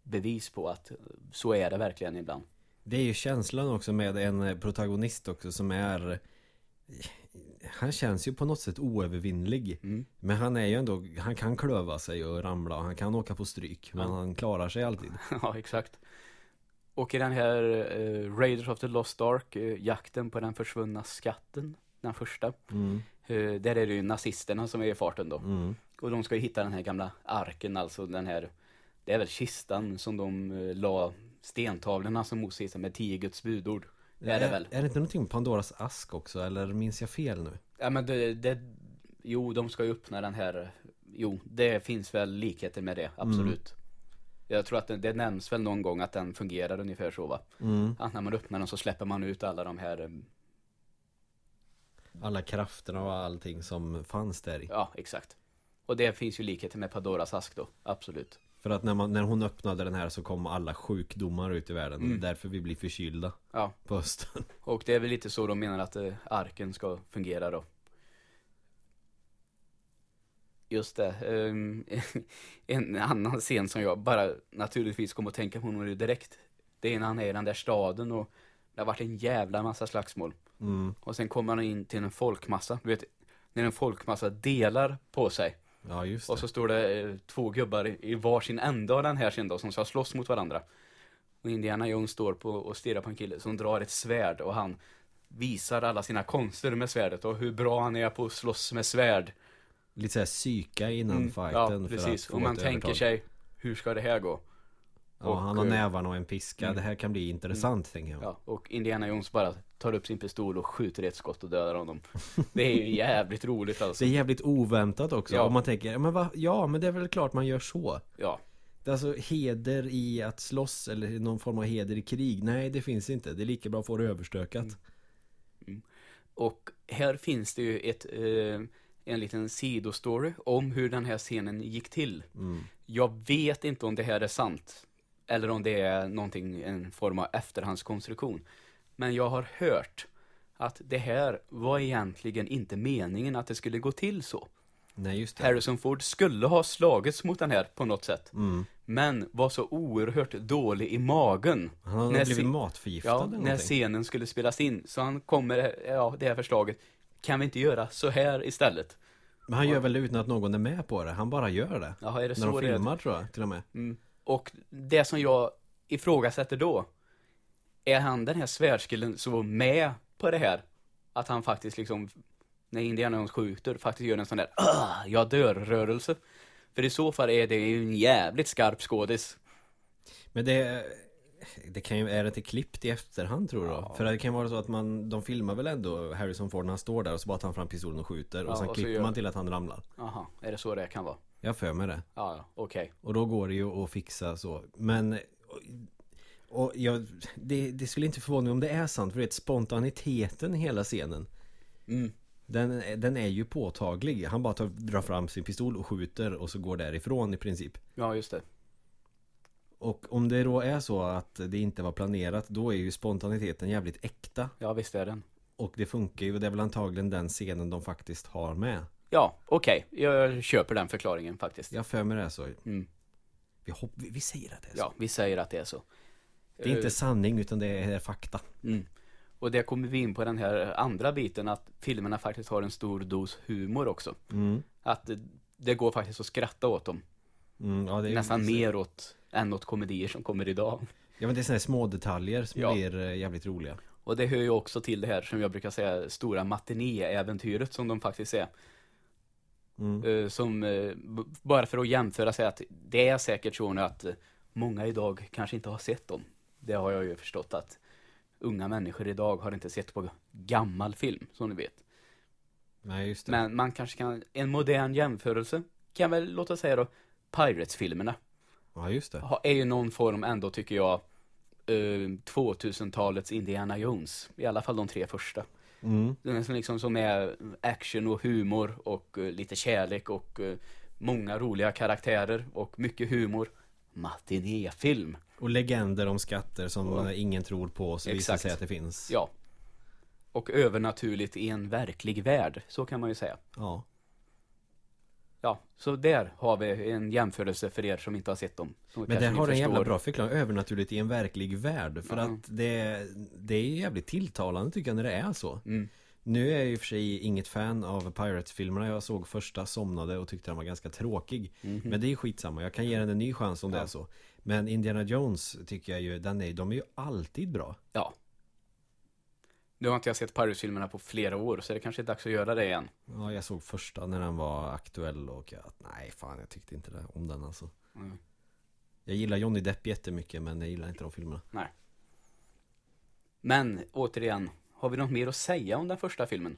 bevis på att så är det verkligen ibland. Det är ju känslan också med en protagonist också som är Han känns ju på något sätt oövervinnlig Mm. Men han är ju ändå Han kan klöva sig och ramla och han kan åka på stryk Men Ja. han klarar sig alltid [laughs] ja, exakt. Och i den här eh, Raiders of the Lost Ark, eh, jakten på den försvunna skatten, den första. mm. Eh, där är det ju nazisterna som är i farten då. Mm. Och de ska ju hitta den här gamla arken, alltså den här, det är väl kistan som de eh, la stentavlorna som Mose hittade med tio Guds budord. Det är det väl. Är det inte någonting med Pandoras ask också? Eller minns jag fel nu? Ja men det, det, jo de ska ju öppna den här, jo det finns väl likheter med det, absolut. Jag tror att det, det nämns väl någon gång att den fungerar ungefär så va. Mm. Att när man öppnar den så släpper man ut alla de här, eh, Alla krafterna och allting som fanns där i ja exakt. Och det finns ju likheter med Pandoras ask då, absolut. För att när, man, när hon öppnade den här så kom alla sjukdomar ut i världen Mm. därför vi blir förkylda Ja, på hösten [laughs] och det är väl lite så de menar att eh, arken ska fungera då. Just det. ehm, [laughs] en annan scen som jag bara naturligtvis kommer att tänka på nu direkt. Det är när han är i den där staden och det har varit en jävla massa slagsmål. mm. Och sen kommer han in till en folkmassa. Du vet, när en folkmassa delar på sig. Ja just det Och så står det eh, två gubbar i, varsin ände av den här sen då, som ska slåss mot varandra. Och Indiana Jones står på och stirrar på en kille som drar ett svärd och han visar alla sina konster med svärdet och hur bra han är på att slåss med svärd. Lite såhär psyka innan Mm, fighten ja, precis. Och man tänker övertag. sig, hur ska det här gå? Ja, och, han har eh, nävarna och en piska, mm. det här kan bli intressant tänker jag Ja, och Indiana Jones bara tar upp sin pistol och skjuter ett skott och dödar honom. Det är ju [laughs] jävligt roligt alltså. Det är jävligt oväntat också Ja. och man tänker, men va, ja men det är väl klart man gör så Ja, Det är alltså heder i att slåss eller någon form av heder i krig Nej det finns inte, det är lika bra att få det överstökat Mm. Och här finns det ju ett, eh, en liten sidostory om hur den här scenen gick till. mm. Jag vet inte om det här är sant. Eller om det är någonting, en form av efterhandskonstruktion. Men jag har hört att det här var egentligen inte meningen att det skulle gå till så. Nej just det Harrison Ford skulle ha slagits mot den här på något sätt. mm. Men var så oerhört dålig i magen. Han har När blivit matförgiftad Ja, eller när scenen skulle spelas in. Så han kommer, ja, det här förslaget. Kan vi inte göra så här istället? Men han gör väl det utan att någon är med på det, han bara gör det Jaha, är det När de så det är? filmar tror jag till och med Mm. Och det som jag ifrågasätter då, är han den här svärdskillen som var med på det här? Att han faktiskt liksom, när Indiana Jones skjuter, faktiskt gör en sån där "Ah, jag dör-rörelse. För i så fall är det ju en jävligt skarp skådis. Men det Det kan ju, är det inte klippt i efterhand tror du? Ja. För det kan vara så att man, de filmar väl ändå Harrison Ford när han står där och så bara tar han fram pistolen och skjuter Ja, och sen och klipper gör- man till att han ramlar Jaha, är det så det kan vara? Jag för mig det Ja, okej. Och då går det ju att fixa så Men Och jag, det, det skulle inte förvåna mig om det är sant För det är spontaniteten i hela scenen Mm. den, den är ju påtaglig Han bara tar, drar fram sin pistol och skjuter och så går därifrån i princip Ja, just det. Och om det då är så att det inte var planerat Då är ju spontaniteten jävligt äkta Ja, visst är den. Och det funkar ju, det är väl antagligen den scenen de faktiskt har med Ja, okej. Jag köper den förklaringen faktiskt. Jag för mig det är så Mm. vi, hopp, vi, vi säger att det är så Ja, vi säger att det är så. Det är inte sanning utan det är fakta Mm. Och det kommer vi in på den här andra biten att filmerna faktiskt har en stor dos humor också. mm. Att det, går faktiskt att skratta åt dem. Mm, ja, det är Nästan mer åt än åt komedier som kommer idag. Ja men det är sådana små detaljer som Ja. blir eh, jävligt roliga Och det hör ju också till det här som jag brukar säga stora matinéäventyret som de faktiskt är. Mm. Eh, som, eh, bara för att jämföra sig att det är säkert så nu att eh, många idag kanske inte har sett dem. Det har jag ju förstått att unga människor idag har inte sett på gammal film, som ni vet. Nej just det. Men man kanske kan, en modern jämförelse kan väl låta säga då, Pirates-filmerna. Ja just det. ha- är ju någon form ändå tycker jag eh, 2000-talets Indiana Jones. I alla fall de tre första. Mm. Den som liksom som är action och humor och eh, lite kärlek och eh, många roliga karaktärer och mycket humor. Matinéfilm. Och legender om skatter som eh, ingen tror på så visar sig att det finns. Ja. Och övernaturligt i en verklig värld. Så kan man ju säga. Ja. Ja, så där har vi en jämförelse för er som inte har sett dem. Men där har du en jävla bra förklaring, övernaturligt i en verklig värld För Ja. att det, det är jävligt tilltalande tycker jag när det är så Mm. Nu är jag och för sig inget fan av Pirates-filmerna Jag såg första, somnade och tyckte den var ganska tråkig Mhm. Men det är skitsamma, jag kan ge den en ny chans om det Ja. är så Men Indiana Jones tycker jag ju, den är, de är ju alltid bra Ja. Nu har inte jag sett Pirates-filmerna på flera år, så det kanske är dags att göra det igen. Ja, jag såg första när den var aktuell och jag, nej fan jag tyckte inte det om den alltså Mm. Jag gillar Johnny Depp jättemycket men jag gillar inte de filmerna Men återigen, har vi något mer att säga om den första filmen?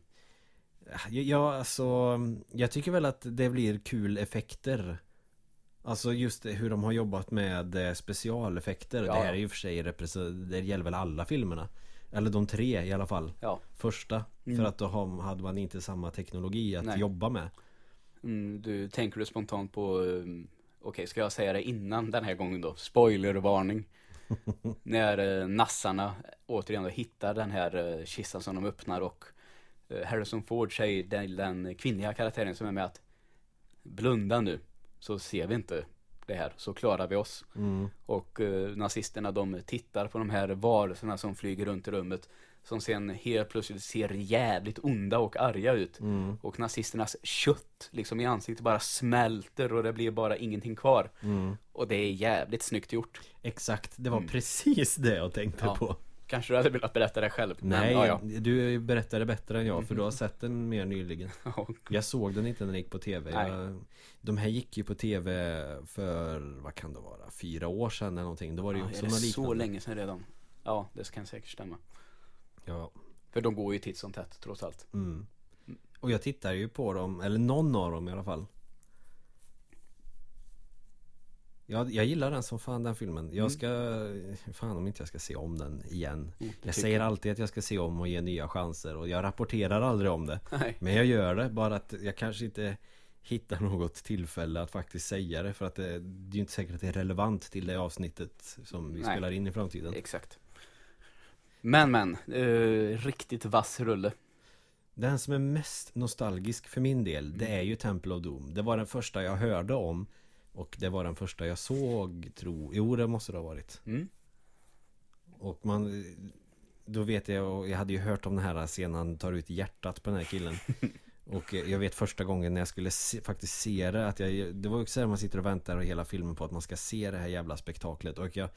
Ja, alltså Jag tycker väl att det blir kul effekter Alltså just hur de har jobbat med eh, specialeffekter Ja, Det här är ju för sig Det gäller väl alla filmerna Eller de tre i alla fall Ja. Första Mm. För att då hade man inte samma teknologi att Nej. jobba med Mm, du tänker du spontant på, um, okej ska jag säga det innan den här gången då? Spoilervarning. [laughs] När uh, nassarna återigen då hittar den här uh, kistan som de öppnar och eh, Harrison Ford säger den, den kvinnliga karaktären som är med att blunda nu så ser vi inte det här, så klarar vi oss. mm. Och eh, nazisterna de tittar på de här varelserna som flyger runt i rummet Som sen helt plötsligt ser jävligt onda och arga ut Mm. Och nazisternas kött liksom i ansiktet bara smälter och det blir bara ingenting kvar Mm. Och det är jävligt snyggt gjort Exakt, det var Mm. precis det jag tänkte Ja. på Kanske du hade velat berätta det själv men, Nej, ja, ja. du berättade bättre än jag för du har sett den mer nyligen [laughs] Ja. Jag såg den inte när den gick på tv jag, De här gick ju på tv för, vad kan det vara, fyra år sedan eller någonting Då var det ju Ja, också är det så länge sedan redan? Ja, det kan säkert stämma Ja, För de går ju titt som tätt trots allt. Mm. Och jag tittar ju på dem, eller någon av dem i alla fall. Jag, jag gillar den som fan den filmen. Jag ska, fan om inte jag ska se om den igen. Mm, Jag säger alltid att jag ska se om och ge nya chanser och jag rapporterar aldrig om det. Nej, Men jag gör det, bara att jag kanske inte hittar något tillfälle att faktiskt säga det För att det, det är ju inte säkert att det är relevant till det avsnittet som vi Nej. spelar in i framtiden. Exakt Men men, eh, riktigt vass rulle. Den som är mest nostalgisk för min del Det är ju Temple of Doom. Det var den första jag hörde om Och det var den första jag såg, tro Jo det måste det ha varit. Mm. Och man Då vet jag, och jag hade ju hört om den här scenen Han tar ut hjärtat på den här killen. [laughs] Och eh, jag vet första gången när jag skulle se, faktiskt se det att jag, Det var ju också där man sitter och väntar hela filmen på att man ska se det här jävla spektaklet. Och jag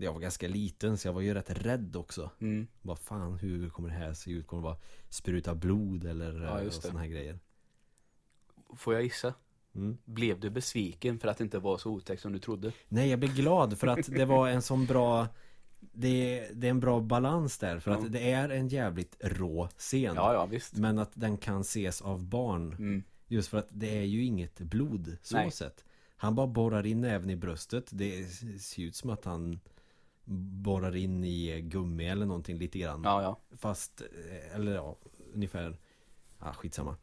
Jag var ganska liten så jag var ju rätt rädd också Mm. Vad fan, hur kommer det här se ut? Kommer det vara spruta blod eller Ja, det. sådana här grejer? Får jag gissa? Mm. Blev du besviken för att det inte var så otäckt som du trodde? Nej, jag blev glad för att det var en sån bra det, det är en bra balans där för Ja. att det är en jävligt rå scen Ja, ja, visst. Men att den kan ses av barn Mm. Just för att det är ju inget blod så Nej. sett Han bara borrar in även i bröstet Det ser ut som att han Borrar in i gummi eller någonting lite grann Ja, ja. Fast, eh, eller ja, ungefär Ja, skitsamma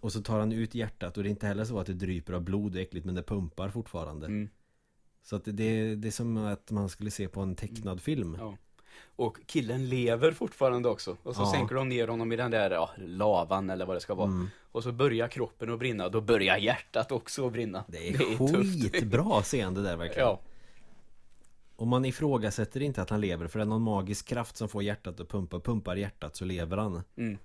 Och så tar han ut hjärtat och det är inte heller så att det dryper av blod äckligt men det pumpar fortfarande Mm. Så att det, det är som att man skulle se på en tecknad film ja. Och killen lever fortfarande också. Och så Ja. sänker de ner honom i den där ja, lavan eller vad det ska vara. Mm. Och så börjar kroppen att brinna. Då börjar hjärtat också att brinna. Det är, tufft. skitbra scen det där verkligen Ja, Och man ifrågasätter inte att han lever för det är någon magisk kraft som får hjärtat att pumpa Pumpar hjärtat så lever han mm.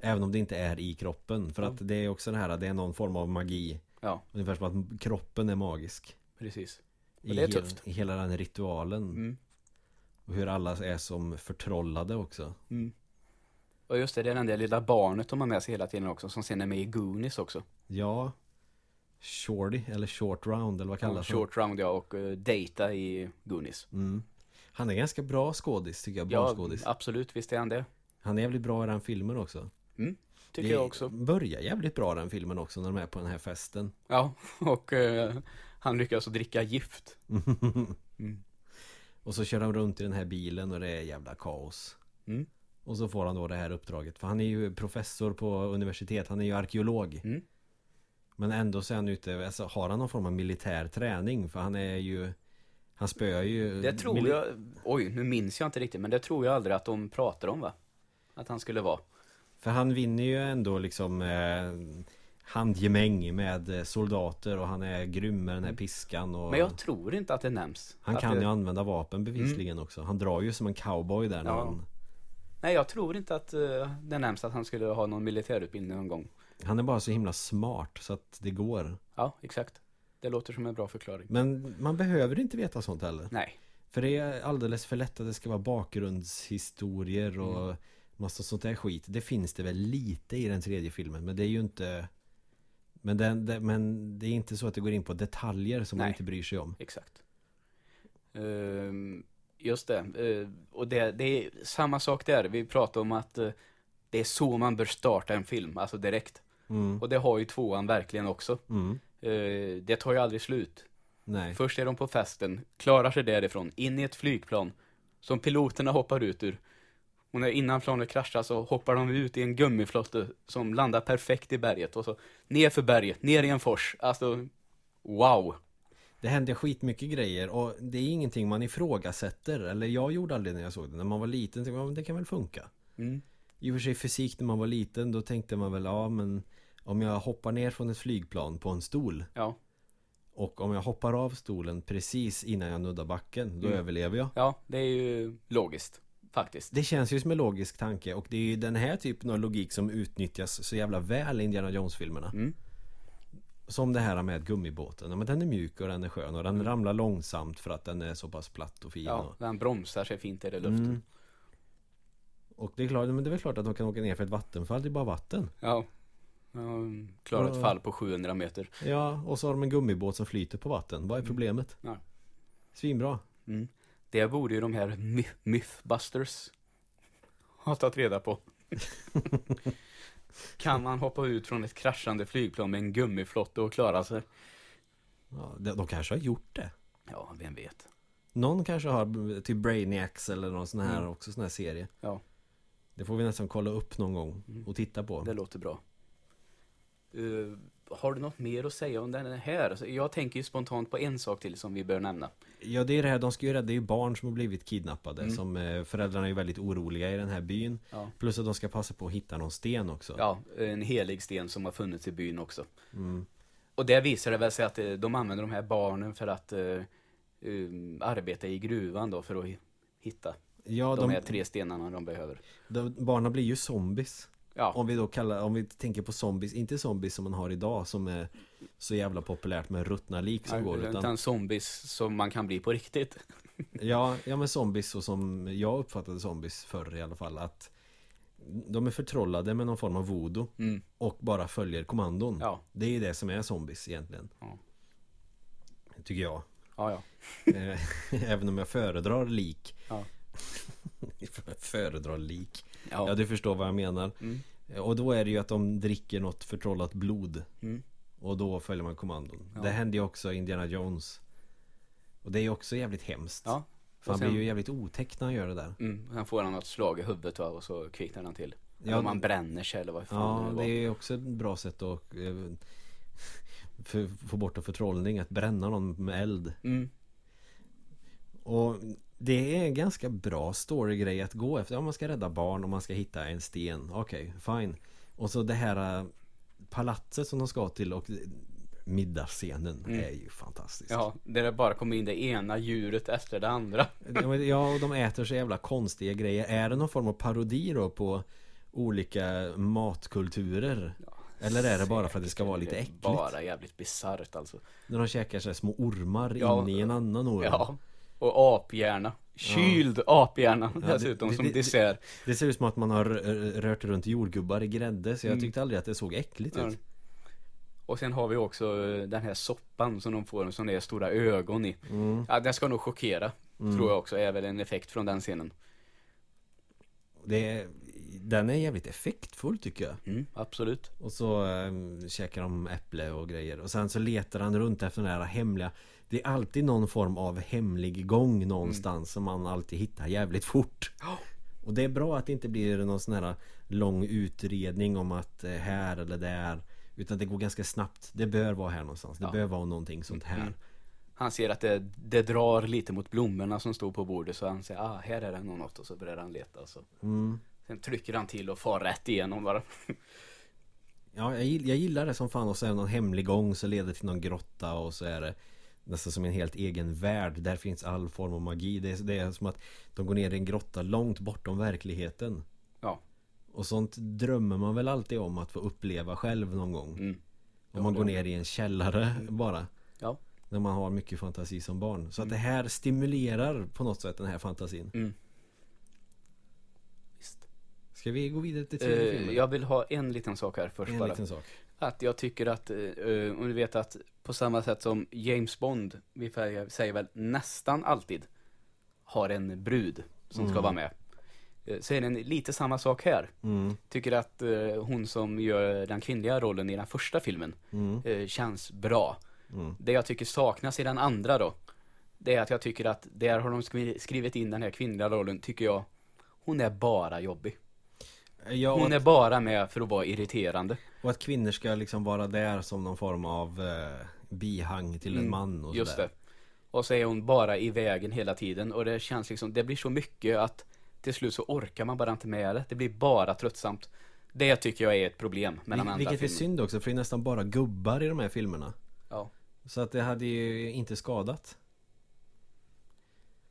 Även om det inte är i kroppen För att det är också det här, det är någon form av magi ja, Ungefär som att kroppen är magisk precis. Och det är tufft. I hela den ritualen Mm. Och hur alla är som förtrollade också Mm. Och just det, det är den där lilla barnet de har med sig hela tiden också, som sen är med i Goonies också. Ja Shorty, eller Short Round eller vad Ja, kallas Short Round ja, och uh, Data i Goonies. Mm. Han är ganska bra skådis tycker jag, Ja, barnskådis absolut, visst är han det. Han är jävligt bra i den filmen också Tycker Det jag också. börjar jävligt bra den filmen också när de är på den här festen Ja, [laughs] och eh, han lyckas dricka gift. [laughs] Mm. Och så kör de runt i den här bilen och det är jävla kaos Mm. Och så får han då det här uppdraget För han är ju professor på universitet, han är ju arkeolog Mm. Men ändå så är han ute, alltså har han någon form av militär träning? För han är ju Han spöar ju Det tror jag, oj nu minns jag inte riktigt, men det tror jag aldrig att de pratar om va? Att han skulle vara. För han vinner ju ändå liksom eh, Handgemäng med soldater och han är grym med den här piskan och Mm. Men jag tror inte att det nämns. Han kan det... ju använda vapen bevisligen också Han drar ju som en cowboy där när Ja. han Nej, jag tror inte att eh, det nämns att han skulle ha någon militärutbildning någon gång. Han är bara så himla smart så att det går Ja, exakt. Det låter som en bra förklaring. Men man behöver inte veta sånt heller Nej. För det är alldeles för lätt att det ska vara bakgrundshistorier och Mm. massa sånt där skit Det finns det väl lite i den tredje filmen men det är ju inte Men, den, det, men det är inte så att det går in på detaljer som man Nej. inte bryr sig om Exakt. Ehm, just det. Eh, och det, det är samma sak där. Vi pratar om att eh, det är så man bör starta en film, alltså direkt. Mm. Och det har ju tvåan verkligen också. Mm. Eh, det tar ju aldrig slut. Nej Först är de på festen, klarar sig därifrån, in i ett flygplan. Som piloterna hoppar ut ur. Och när innan planet kraschar så hoppar de ut i en gummiflotte som landar perfekt i berget. Och så ner för berget, ner i en fors. Alltså, wow. Det händer skitmycket grejer och det är ingenting man ifrågasätter Eller jag gjorde aldrig när jag såg det När man var liten tänkte man, "Ja, men det kan väl funka Mm. I och för sig fysik när man var liten Då tänkte man väl, ja men Om jag hoppar ner från ett flygplan på en stol Ja, Och om jag hoppar av stolen precis innan jag nuddar backen Då Mm. överlever jag ja, det är ju logiskt. Faktiskt. Det känns ju som en logisk tanke och det är ju den här typen av logik som utnyttjas så jävla väl i Indiana Jones-filmerna Mm. Som det här med gummibåten, ja, men den är mjuk och den är skön och den ramlar långsamt för att den är så pass platt och fin Ja, och... den bromsar sig fint i luften. Mm. Och det är klart, men det är väl klart att de kan åka ner för ett vattenfall, det är bara vatten Ja. Ja klarar ett fall på 700 meter. Ja, och så har de en gummibåt som flyter på vatten, vad är problemet? Ja. Svinbra Mm. Det borde ju de här myth- mythbusters ha tagit reda på. [laughs] kan man hoppa ut från ett kraschande flygplan med en gummiflotte och klara sig? ja, de, de kanske har gjort det Ja, vem vet. Någon kanske har typ Brainiacs eller någon sån här Mm. också sån här serie Ja. Det får vi nästan kolla upp någon gång Mm. och titta på Det låter bra. Eh, har du något mer att säga om den här? Alltså, jag tänker ju spontant på en sak till som vi bör nämna. Ja det är det här, de ska ju rädda, det är barn som har blivit kidnappade Mm. som eh, Föräldrarna är ju väldigt oroliga i den här byn Ja. Plus att de ska passa på att hitta någon sten också ja, en helig sten som har funnits i byn också. mm. Och där visar det väl sig att eh, de använder de här barnen för att eh, eh, arbeta i gruvan då för att hi- hitta Ja, de de, här tre stenarna de behöver. de, barnen blir ju zombies Ja, Om vi då kallar, om vi tänker på zombies, inte zombies som man har idag som är så jävla populärt med ruttna lik som går utan, utan zombies som man kan bli på riktigt. [laughs] Ja, ja men zombies så som jag uppfattade zombies förr i alla fall att De är förtrollade med någon form av voodoo Mm. och bara följer kommandon Ja, Det är ju det som är zombies egentligen Ja. Tycker jag ja, ja. [laughs] Eh, Även om jag föredrar lik Ja. [laughs] Föredrar lik Ja, Ja du förstår vad jag menar Mm. Och då är det ju att de dricker något förtrollat blod Mm. Och då följer man kommandon Ja. Det hände ju också i Indiana Jones Och det är ju också jävligt hemskt Ja. För han sen- blir ju jävligt otäck när han gör det där Mm, sen får han något slag i huvudet och så kvicknar han till. Ja, Eller om man bränner sig eller vad fan Ja, det det är ju också ett bra sätt att eh, för, få bort en förtrollning, att bränna någon med eld. Mm, Och det är en ganska bra storygrej att gå efter. Om man ska rädda barn och man ska hitta en sten. Okej, fine. Och så det här eh, palatset som de ska till och middagsscenen Mm. är ju fantastisk. ja, där det bara kommer in det ena djuret efter det andra. Ja, Ja, och de äter så jävla konstiga grejer. Är det någon form av parodi då på olika matkulturer? Eller är det bara för att det ska vara lite äckligt? Bara jävligt bisarrt alltså. När de käkar så här små ormar Ja. in i en annan orm. Ja, Och aphjärna. Kyld aphjärna Ja, dessutom det- som det- det- dessert. Det ser ut som att man har r- rört runt jordgubbar i grädde Så jag Mm. tyckte aldrig att det såg äckligt Ja. ut Och sen har vi också eh, den här soppan som de får som det är stora ögon i. mm. Ja, den ska nog chockera. Mm. Tror jag också är väl en effekt från den scenen. det är, Den är jävligt effektfull tycker jag Mm, absolut. Och så um, käkar de äpple och grejer Och sen så letar han runt efter den här hemliga Det är alltid någon form av hemlig gång någonstans Som man alltid hittar jävligt fort. Och det är bra att det inte blir någon sån här lång utredning om att eh, här eller där Utan det går ganska snabbt Det bör vara här någonstans Det Ja. bör vara någonting sånt här Mm. Han ser att det, det drar lite mot blommorna som står på bordet så han säger ah, här är det nog något och så börjar han leta så. mm. Sen trycker han till och far rätt igenom bara. [laughs] Ja, jag, jag gillar det som fan och så är det någon hemlig gång så leder till någon grotta och så är det Nästan som en helt egen värld Där finns all form av magi Det är, det är som att de går ner i en grotta långt bortom verkligheten Ja. Och sånt drömmer man väl alltid om att få uppleva själv någon gång Mm. Om man går ner i en källare bara Ja. När man har mycket fantasi som barn Så att Mm. det här stimulerar på något sätt den här fantasin Mm. Visst. Ska vi gå vidare till tredje Eh, filmen? jag vill ha en liten sak här först en bara. liten sak Att jag tycker att, eh, eh, om du vet att på samma sätt som James Bond, vi säger väl nästan alltid, har en brud som ska Mm. vara med. Eh, Så är det en, lite samma sak här. mm, Tycker att eh, hon som gör den kvinnliga rollen i den första filmen mm, eh, känns bra. mm. Det jag tycker saknas i den andra då, det är att jag tycker att där har de skri- skrivit in den här kvinnliga rollen, tycker jag, hon är bara jobbig. Ja, Hon är bara med för att vara irriterande. Och att kvinnor ska liksom vara där som någon form av eh, bihang till en Mm, man och Just sådär. det. Och så är hon bara i vägen hela tiden och det känns liksom, det blir så mycket att till slut så orkar man bara inte med det. Det blir bara tröttsamt. Det tycker jag är ett problem med den Vil- andra Vilket är filmen. synd också för det är nästan bara gubbar i de här filmerna. Ja. Så att det hade ju inte skadat.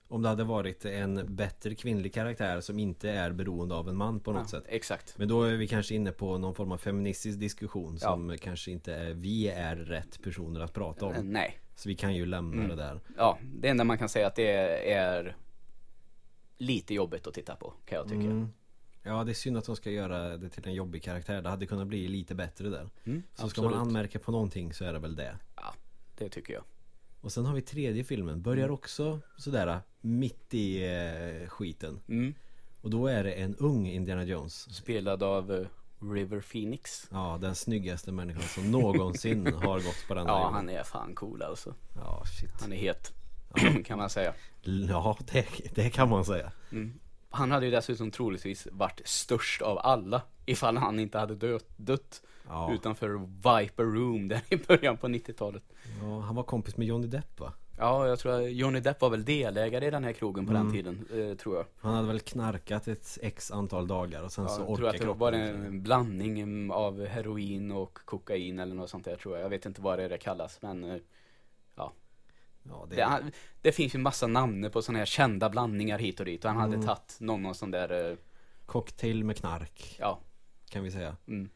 Om det hade varit en bättre kvinnlig karaktär som inte är beroende av en man på något ja, sätt. Exakt. Men då är vi kanske inne på någon form av feministisk diskussion som kanske inte är, vi är rätt personer att prata Eh, om. Nej. Så vi kan ju lämna Mm. det där. Ja, det enda man kan säga att det är lite jobbigt att titta på, kan jag tycka. Mm. Ja det är synd att de ska göra det till en jobbig karaktär. Det hade kunnat bli lite bättre där. Mm, Så ska absolut. man anmärka på någonting så är det väl det. Ja, det tycker jag. Och sen har vi tredje filmen. Börjar också sådär mitt i eh, skiten. Mm. Och då är det en ung Indiana Jones. Spelad av eh, River Phoenix. Ja, den snyggaste människan som någonsin [laughs] har gått på den Ja, han är fan cool alltså. Ja, shit. Han är het, [clears throat] kan man säga. Ja, det, det kan man säga. Mm. Han hade ju dessutom troligtvis varit störst av alla ifall han inte hade dött, dött Ja. utanför Viper Room där i början på 90-talet. ja, han var kompis med Johnny Depp va? Ja, jag tror att Johnny Depp var väl delägare i den här krogen på Mm. den tiden, eh, tror jag. Han hade väl knarkat ett x antal dagar och sen Ja, så jag orkade tror att det kroppen var en blandning av heroin och kokain eller något sånt där tror jag. Jag vet inte vad det, det kallas, men eh, Ja, det, det, han, det finns ju massa namn på sådana här kända blandningar hit och dit och han Mm. hade tagit någon av sån där, eh, Cocktail med knark ja, kan vi säga. mm,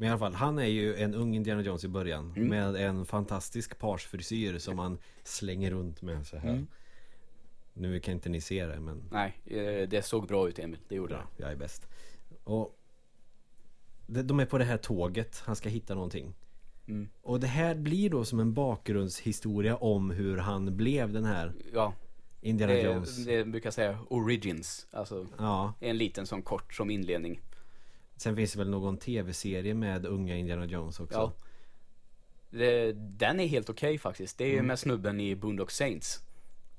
Men i alla fall, han är ju en ung Indiana Jones i början Mm. Med en fantastisk parsfrisyr som han slänger runt med så här Mm. Nu kan inte ni se det men nej, eh, det såg bra ut Emil, det gjorde ja, det. jag är bäst Och de är på det här tåget, han ska hitta någonting Mm. Och det här blir då som en bakgrundshistoria om hur han blev den här Ja, Indiana det, Jones det brukar jag säga origins, alltså Ja, en liten sån kort som inledning. Sen finns det väl någon tv-serie med unga Indiana Jones också Ja. Det, den är helt okej faktiskt. Det är Mm. med snubben i Boondock Saints.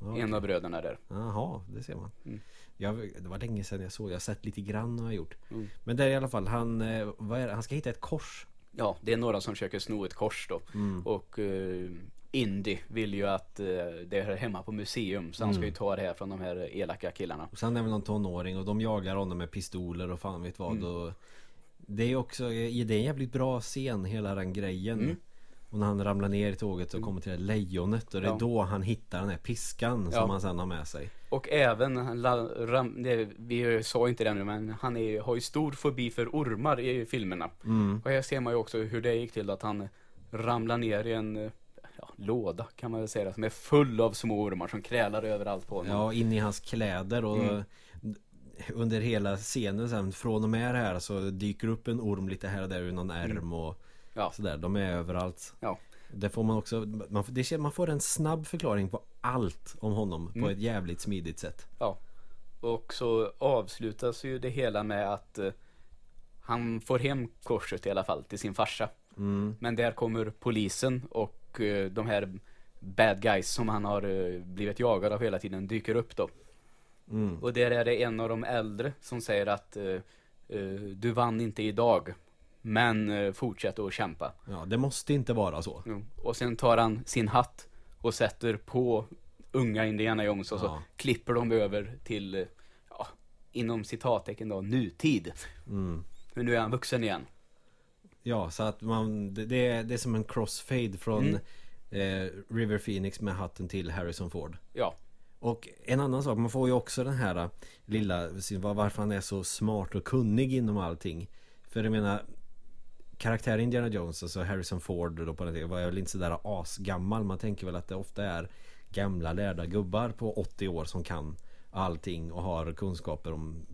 Ja, En av bröderna där. Jaha, det ser man. Mm. Jag, det var länge sedan jag såg, jag har sett lite grann har jag gjort. Mm. Men där i alla fall, han, eh, han ska hitta ett kors. Ja, det är några som försöker sno ett kors då. Mm. Och uh, Indy vill ju att eh, det är hemma på museum. Så han ska ju Mm. ta det här från de här elaka killarna. Och sen är väl någon tonåring och de jagar honom med pistoler och fan vet vad. Mm. Och det är också, det är en jävligt bra scen hela den grejen. Mm. Och när han ramlar ner i tåget och kommer till det här lejonet och det är Ja. då han hittar den här piskan Ja. som han sen har med sig. Och även, ram, det, vi sa inte det nu, men han är, har ju stor fobi för ormar i filmerna. Mm. Och här ser man ju också hur det gick till att han ramlar ner i en, eh, låda kan man väl säga som är full av små ormar som krälar överallt på honom. Ja, in i hans kläder och Mm. under hela scenen sen från och med det här så dyker upp en orm lite här och där ur någon ärm och Mm. Ja. sådär. De är överallt. Ja. Det får man också, man, det, man får en snabb förklaring på allt om honom på Mm. ett jävligt smidigt sätt. Ja. Och så avslutas ju det hela med att eh, han får hem korset i alla fall till sin farsa. Mm. Men där kommer polisen och eh, de här bad guys som han har eh, blivit jagad av hela tiden dyker upp då. Mm. Och där är det en av de äldre som säger att eh, du vann inte idag. Men fortsätt att kämpa. Ja, det måste inte vara så. Och sen tar han sin hatt och sätter på unga Indiana Jones och så Ja. klipper de över till, ja, inom citattecken då, nutid. Mm. För nu är han vuxen igen. Ja, så att man, det, är, det är som en crossfade från Mm. eh, River Phoenix med hatten till Harrison Ford. Ja, Och en annan sak, man får ju också den här äh, lilla, var- varför han är så smart och kunnig inom allting. För jag menar, karaktären Indiana Jones, alltså Harrison Ford då på den tiden, var väl inte sådär asgammal. Man tänker väl att det ofta är gamla lärda gubbar på 80 år som kan allting och har kunskaper om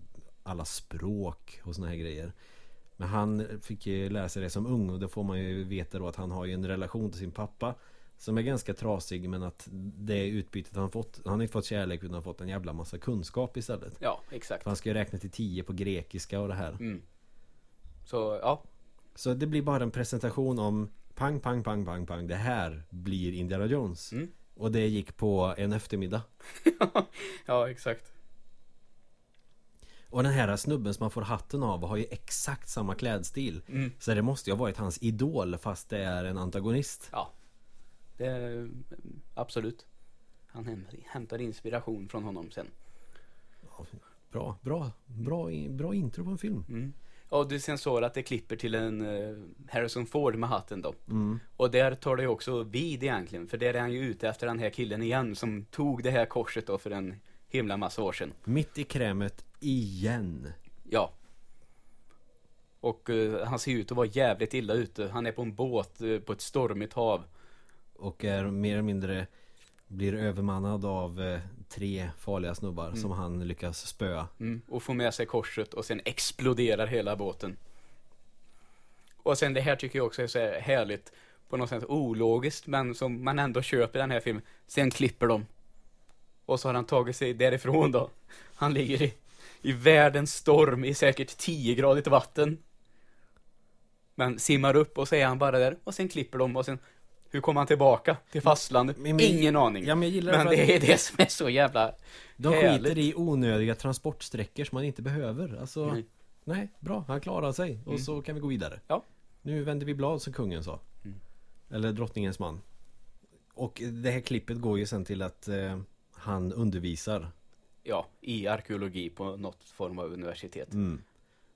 alla språk och såna här grejer. Men han fick ju lära sig det som ung och då får man ju veta då att han har ju en relation till sin pappa som är ganska trasig men att det utbytet han fått Han har inte fått kärlek utan fått en jävla massa kunskap istället ja, exakt. För han ska ju räkna till 10 på grekiska och det här Mm. Så, ja, Så det blir bara en presentation om Pang, pang, pang, pang, pang Det här blir Indiana Jones Mm. Och det gick på en eftermiddag [laughs] ja, exakt. Och den här snubben som man får hatten av har ju exakt samma klädstil Mm. Så det måste ju ha varit hans idol fast det är en antagonist Ja, det absolut. Han häm- hämtar inspiration från honom sen. Bra, bra, bra, bra intro på en film Mm. Och du sen så att det klipper till en eh, Harrison Ford med hatten då. mm. Och där tar det ju också vid egentligen. För där är han ju ute efter den här killen igen som tog det här korset då för en himla massa år sedan. Mitt i krämet igen Ja. Och eh, han ser ut att vara jävligt illa ute. Han är på en båt eh, på ett stormigt hav. Och är mer eller mindre Blir övermannad av eh, tre farliga snubbar som han lyckas spöa Mm, och får med sig korset och sen exploderar hela båten. Och sen det här tycker jag också är så här härligt. På något sätt ologiskt men som man ändå köper i den här filmen. Sen klipper de. Och så har han tagit sig därifrån då. Han ligger i, i världens storm i säkert 10-gradigt vatten. Men simmar upp och så är han bara där och sen klipper de och sen hur kommer han tillbaka till fastlandet? Men- men- Ingen aning. Ja men jag det men att det är det som är så jävla de härligt. skiter i onödiga transportsträckor som man inte behöver Alltså Nej. Nej, bra, han klarar sig och så kan vi gå vidare Ja. Nu vänder vi blad som kungen sa Mm. Eller drottningens man Och det här klippet går ju sen till att eh, Han undervisar ja, i arkeologi på något form av universitet. mm.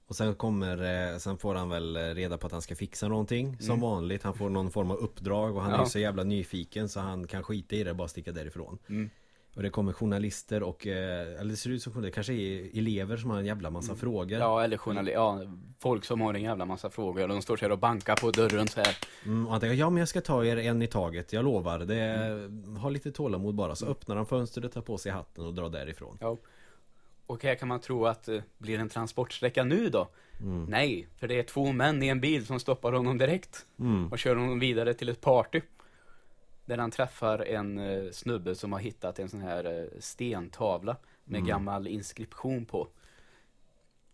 Och sen kommer, eh, sen får han väl eh, reda på att han ska fixa någonting Som vanligt, han får någon form av uppdrag och han är Mm. Ja. ju så jävla nyfiken så han kan skita i det och bara sticka därifrån Mm. Och det kommer journalister och, eh, eller det ser ut som det kanske är elever som har en jävla massa frågor Mm. Ja, eller journalister, ja, folk som har en jävla massa frågor och de står så här och bankar på dörren så här. mm, Och han tänker, ja men jag ska ta er en i taget, jag lovar det Mm. Har lite tålamod bara, så öppnar han fönstret, tar på sig hatten och drar därifrån Ja. Och här kan man tro att eh, blir det en transportsträcka nu då? Mm. Nej, för det är två män i en bil som stoppar honom direkt mm. och kör honom vidare till ett party. Där han träffar en eh, snubbe som har hittat en sån här eh, stentavla med Mm. gammal inskription på.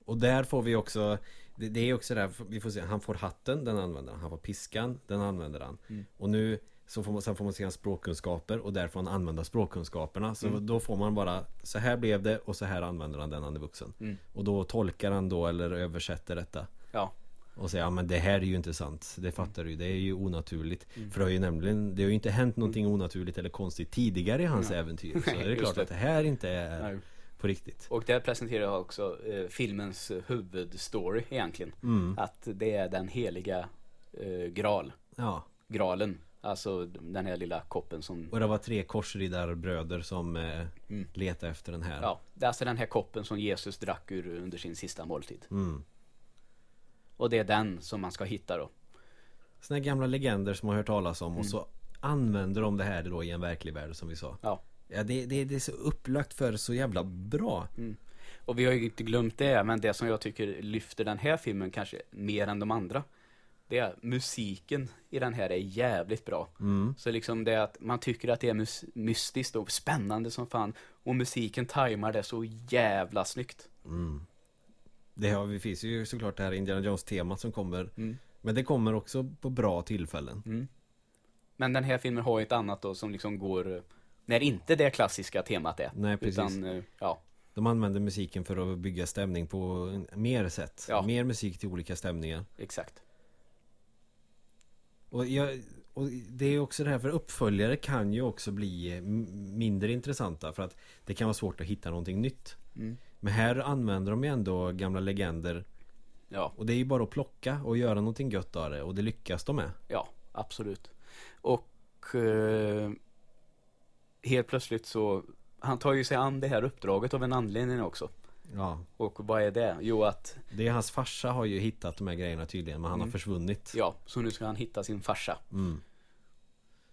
Och där får vi också det, det är också där, vi får se, han får hatten, den använder han Han får piskan, den använder han Mm. Och nu så får man, sen får man se hans språkkunskaper och där får han använda språkkunskaperna Så Mm. då får man bara Så här blev det och så här använder han den han är vuxen Mm. Och då tolkar han då eller översätter detta Ja, Och säger ja men det här är ju inte sant Det fattar du ju, det är ju onaturligt Mm. För det har ju nämligen Det har ju inte hänt någonting onaturligt eller konstigt tidigare i hans Ja. äventyr Så [laughs] är det klart det. att det här inte är Nej. på riktigt och där presenterar jag också eh, filmens huvudstory egentligen. mm. Att det är den heliga eh, gral, Ja gralen. Alltså den här lilla koppen som, Och det var tre korsriddarbröder som eh, Mm. letade efter den här ja, det är alltså den här koppen som Jesus drack ur under sin sista måltid. mm. Och det är den som man ska hitta då. Såna gamla legender som man har hört talas om Mm. och så använder de det här då i en verklig värld som vi sa. Ja. Ja, det, det, det är så upplagt för så jävla bra. Och vi har ju inte glömt det, men det som jag tycker lyfter den här filmen kanske mer än de andra. Det är musiken i den här är jävligt bra. Så liksom det att man tycker att det är mystiskt och spännande som fan. Och musiken tajmar det så jävla snyggt. Det har, finns ju såklart det här Indiana Jones-temat som kommer. Mm. Men det kommer också på bra tillfällen. Men den här filmen har ju ett annat då som liksom går när inte det klassiska temat är. Nej, precis. Utan, eh, ja, De använder musiken för att bygga stämning på mer sätt. Ja. Mer musik till olika stämningar. exakt. Och, jag, och det är också det här för uppföljare kan ju också bli eh, mindre intressanta för att det kan vara svårt att hitta någonting nytt. Mm. Men här använder de ju ändå gamla legender Ja, och det är ju bara att plocka och göra någonting gött av det och det lyckas de med. ja, absolut. Och eh, helt plötsligt så, han tar ju sig an det här uppdraget av en anledning också. Ja, Och vad är det? Jo att, det är hans farsa har ju hittat de här grejerna tydligen men han har försvunnit. ja, så nu ska han hitta sin farsa.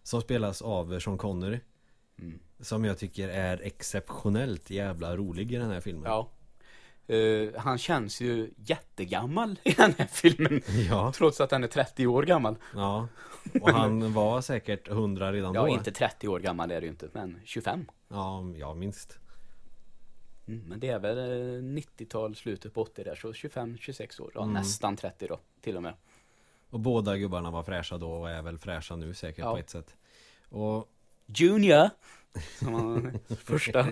Som spelas av Sean Connery. Mm. Som jag tycker är exceptionellt jävla rolig i den här filmen. Ja. Eh, han känns ju jättegammal i den här filmen. [laughs] Ja, Trots att han är 30 år gammal. ja. Och han var säkert 100 redan Ja, då. inte 30 år gammal är det ju inte, men 25. Ja, ja, minst. Mm, men det är väl eh, 90-tal, slutet på 80 där, så 25-26 år. Ja, Mm. nästan 30 då, till och med. Och båda gubbarna var fräscha då och är väl fräscha nu säkert Ja. på ett sätt. Och Junior! Som han, [laughs] första.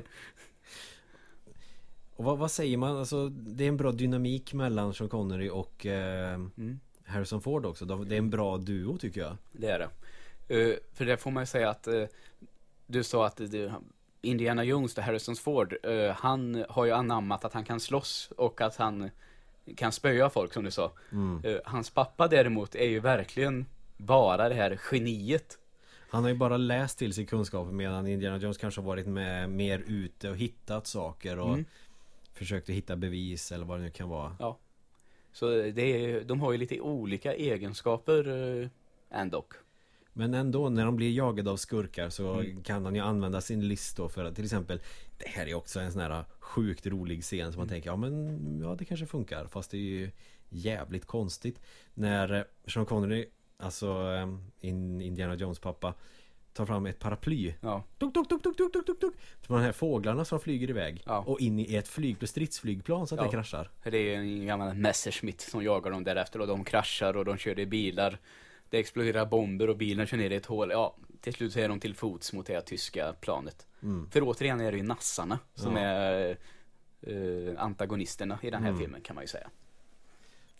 Och vad, vad säger man? Alltså, det är en bra dynamik mellan Sean Connery och eh, Mm. Harrison Ford också. De- Det är en bra duo tycker jag. Det är det. Eh, för det får man ju säga att eh, du sa att det, Indiana Jones, det Harrison Ford, eh, han har ju anammat att han kan slåss och att han kan spöa folk som du sa. Eh, hans pappa däremot är ju verkligen bara det här geniet. Han har ju bara läst till sig kunskaper medan Indiana Jones kanske har varit med mer ute och hittat saker och Mm. försökt att hitta bevis eller vad det nu kan vara. Ja. Så det är, de har ju lite olika egenskaper eh, ändå. Men ändå när de blir jagade av skurkar så Mm. kan han ju använda sin list då för att till exempel Det här är också en sån här sjukt rolig scen som man Mm. tänker ja men ja det kanske funkar fast det är ju jävligt konstigt När eh, Sean Connery Alltså eh, in, Indiana Jones pappa Tar fram ett paraply Ja. Tuk, tuk, tuk, tuk, tuk, tuk, tuk, tuk. De här fåglarna som flyger iväg Ja. Och in i ett flyg, stridsflygplan så att Ja. det kraschar Det är en gammal Messerschmitt som jagar dem därefter och de kraschar och de kör i bilar. Det exploderar bomber och bilen kör ner i ett hål. Ja, till slut så är de till fots mot det här tyska planet. För återigen är det ju nassarna som Ja. är eh, antagonisterna i den här filmen kan man ju säga.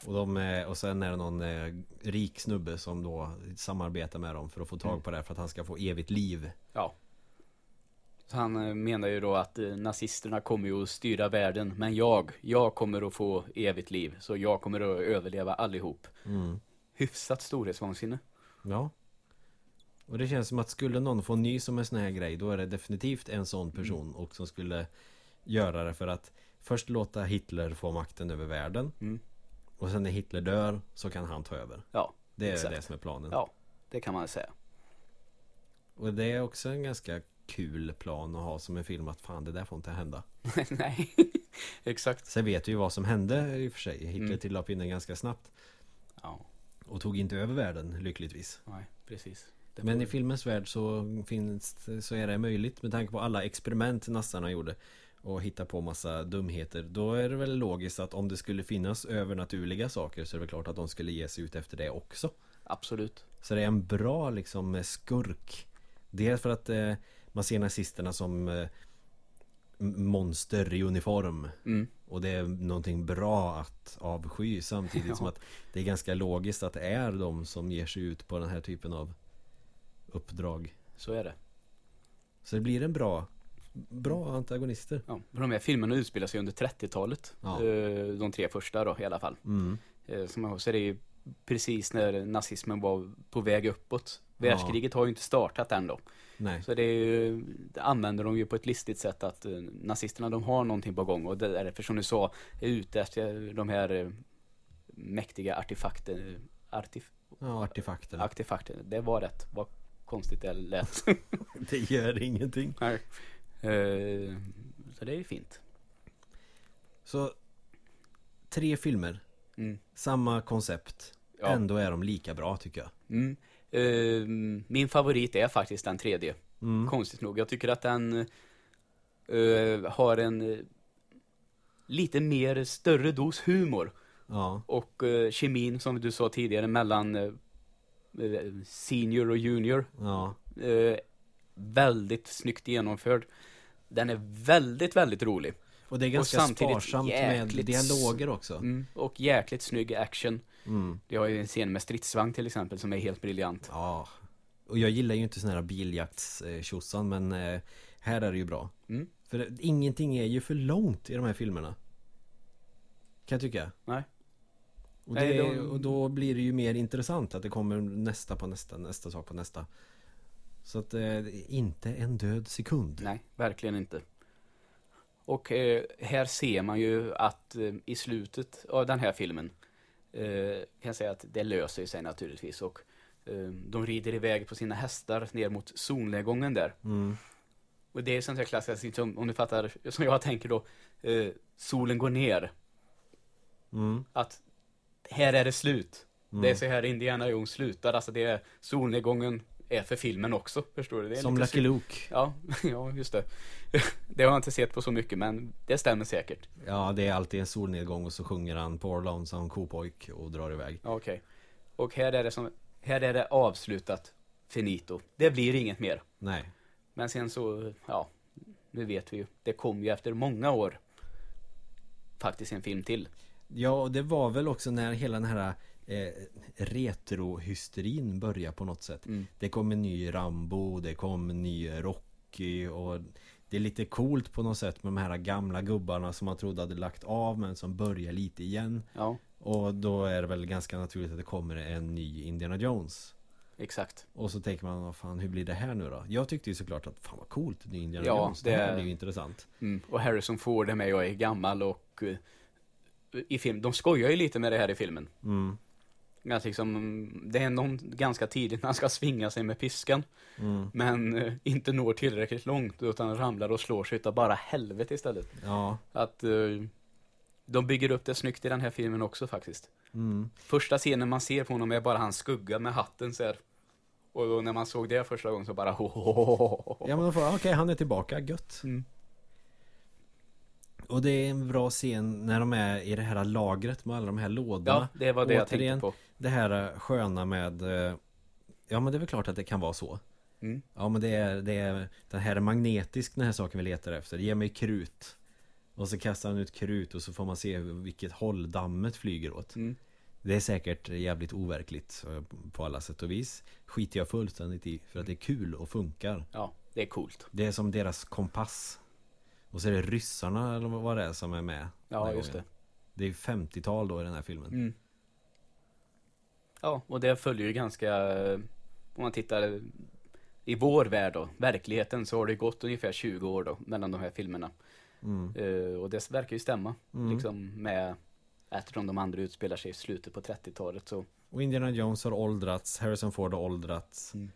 Och, de, och sen är det någon eh, rik snubbe som då samarbetar med dem för att få tag Mm. på det här för att han ska få evigt liv Ja. Han eh, menar ju då att eh, nazisterna kommer ju att styra världen, men jag, jag kommer att få evigt liv. Så jag kommer att överleva allihop. Hyfsat storhetsvansinne. Ja Och det känns som att skulle någon få nys om en sån här grej Då är det definitivt en sån person och som skulle Göra det för att Först låta Hitler få makten över världen Mm. Och sen när Hitler dör så kan han ta över Ja, Det är exakt. det som är planen Ja, det kan man säga. Och det är också en ganska kul plan att ha som en film att fan det där får inte hända [laughs] Nej, exakt. Sen vet vi ju vad som hände i och för sig Hitler Mm. tillade pinnen ganska snabbt Ja, Och tog inte över världen lyckligtvis nej, precis. Det Men i filmens värld så finns så är det möjligt med tanke på alla experiment nassarna gjorde och hitta på massa dumheter Då är det väl logiskt att om det skulle finnas övernaturliga saker så är det klart att de skulle ge sig ut efter det också Absolut. Så det är en bra liksom skurk Dels för att eh, man ser nazisterna som eh, monster i uniform Mm. Och det är någonting bra att avsky samtidigt [laughs] Ja. som att det är ganska logiskt att det är de som ger sig ut på den här typen av uppdrag Så är det. Så det blir en bra Bra antagonister Ja, de här filmerna utspelar sig under 30-talet. Ja. Eh, De tre första då i alla fall. mm. Eh, Som jag så är det ju precis när nazismen var på väg uppåt. Världskriget har ju inte startat än då. Nej Så det, ju, det använder de ju på ett listigt sätt att eh, nazisterna de har någonting på gång och det är därför som du sa är ute efter de här mäktiga artefakter, artif, Ja, artefakterna artefakter. Det var rätt. Vad konstigt det lät. [laughs] Det gör ingenting Nej. Eh, så det är ju fint. Så Tre filmer Mm. Samma koncept Ja. Ändå är de lika bra tycker jag Mm. Eh, min favorit är faktiskt den tredje. mm. Konstigt nog. Jag tycker att den eh, har en lite mer större dos humor. Ja, Och eh, kemin som du sa tidigare mellan senior och junior. ja Eh, väldigt snyggt genomförd. Den är väldigt, väldigt rolig. Och det är ganska sparsamt med dialoger också Mm. Och jäkligt snygg action. mm. Det har ju en scen med stridsvagn till exempel som är helt briljant. Ja Och jag gillar ju inte såna här biljaktstjosan men eh, Här är det ju bra Mm. För det, ingenting är ju för långt i de här filmerna Kan jag tycka Nej. och, Nej, det, de- och då blir det ju mer intressant att det kommer nästa på nästa, nästa sak på nästa Så att eh, inte en död sekund Nej, verkligen inte. Och eh, här ser man ju att eh, i slutet av den här filmen eh, kan jag säga att det löser sig naturligtvis och eh, de rider iväg på sina hästar ner mot solnedgången där. mm. Och det är sånt här klassiskt som, om du fattar, [laughs] som jag tänker då, eh, solen går ner, Mm. att här är det slut. Mm. Det är så här Indiana Jones slutar, alltså det är solnedgången är för filmen också, förstår du? Det Som Lucky Luke Ja, [laughs] ja just det. [laughs] Det har jag inte sett på så mycket men det stämmer säkert. Ja det är alltid en solnedgång och så sjunger han Poor Lonesome Cowpojk och drar iväg Okej. Och här är det som, här är det avslutat finito. Det blir inget mer. Nej Men sen så, ja, nu vet vi ju. Det kom ju efter många år faktiskt en film till. Ja, och det var väl också när hela den här eh, retrohysterin började på något sätt. Mm. Det kom en ny Rambo, det kom en ny Rocky och det är lite coolt på något sätt med de här gamla gubbarna som man trodde hade lagt av men som börjar lite igen. Ja, Och då är det väl ganska naturligt att det kommer en ny Indiana Jones. exakt. Och så tänker man, vad fan, hur blir det här nu då? Jag tyckte ju såklart att, fan vad coolt, ny Indiana Ja, Jones. Det det- här blir ju intressant. Mm. Och Harrison Ford är med och är gammal och eh, i film, de skojar ju lite med det här i filmen. Mm, Att liksom, det är någon ganska tidigt när han ska svinga sig med piskan. mm, Men eh, inte når tillräckligt långt utan ramlar och slår sig utav bara helvete istället. ja, Att eh, de bygger upp det snyggt i den här filmen också faktiskt. mm. Första scenen man ser på honom är bara hans skugga med hatten så här. Och då när man såg det första gången så bara [laughs] Ja men okej han är tillbaka, gött. Mm. Och det är en bra scen när de är i det här lagret med alla de här lådorna. Ja, det var det jag Återigen. tänkte på. Det här eh, sköna med eh, Ja men det är väl klart att det kan vara så. Mm. Ja men det är, det är Den här är magnetisk den här saken vi letar efter. Ge mig krut. Och så kastar han ut krut och så får man se vilket håll dammet flyger åt. Mm. Det är säkert jävligt overkligt eh, på alla sätt och vis. Skiter jag fullständigt i för att det är kul och funkar. Ja, det är coolt. Det är som deras kompass. Och så är det ryssarna eller vad det är som är med. Ja, just gången. det. Det är 50-tal då i den här filmen. Mm. Ja, och det följer ju ganska, eh, om man tittar i vår värld då, verkligheten, så har det gått ungefär 20 år då mellan de här filmerna. Mm. Eh, och det verkar ju stämma, Mm. liksom med, eftersom de andra utspelar sig i slutet på 30-talet så. Och Indiana Jones har åldrats, Harrison Ford har åldrats. Mm.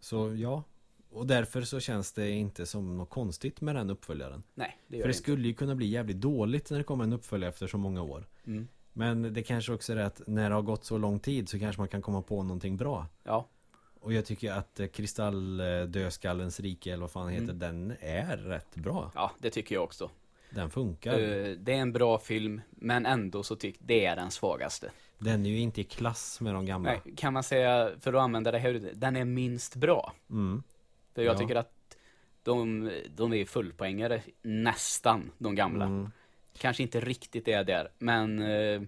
Så ja. Och därför så känns det inte som något konstigt med den uppföljaren. Nej, det gör För det det inte. skulle ju kunna bli jävligt dåligt när det kommer en uppföljare efter så många år. Mm. Men det kanske också är att när det har gått så lång tid så kanske man kan komma på någonting bra. Ja, Och jag tycker att eh, Kristalldödskallens rike eller vad fan heter Mm. den är rätt bra. ja, det tycker jag också. Den funkar. Eh, det är en bra film, men ändå så tycker det är den svagaste. Den är ju inte i klass med de gamla. Nej, kan man säga, för att använda det här, den är minst bra. Mm. För jag Ja. tycker att de, de är fullpoängare, nästan, de gamla. Mm. Kanske inte riktigt är där, men eh,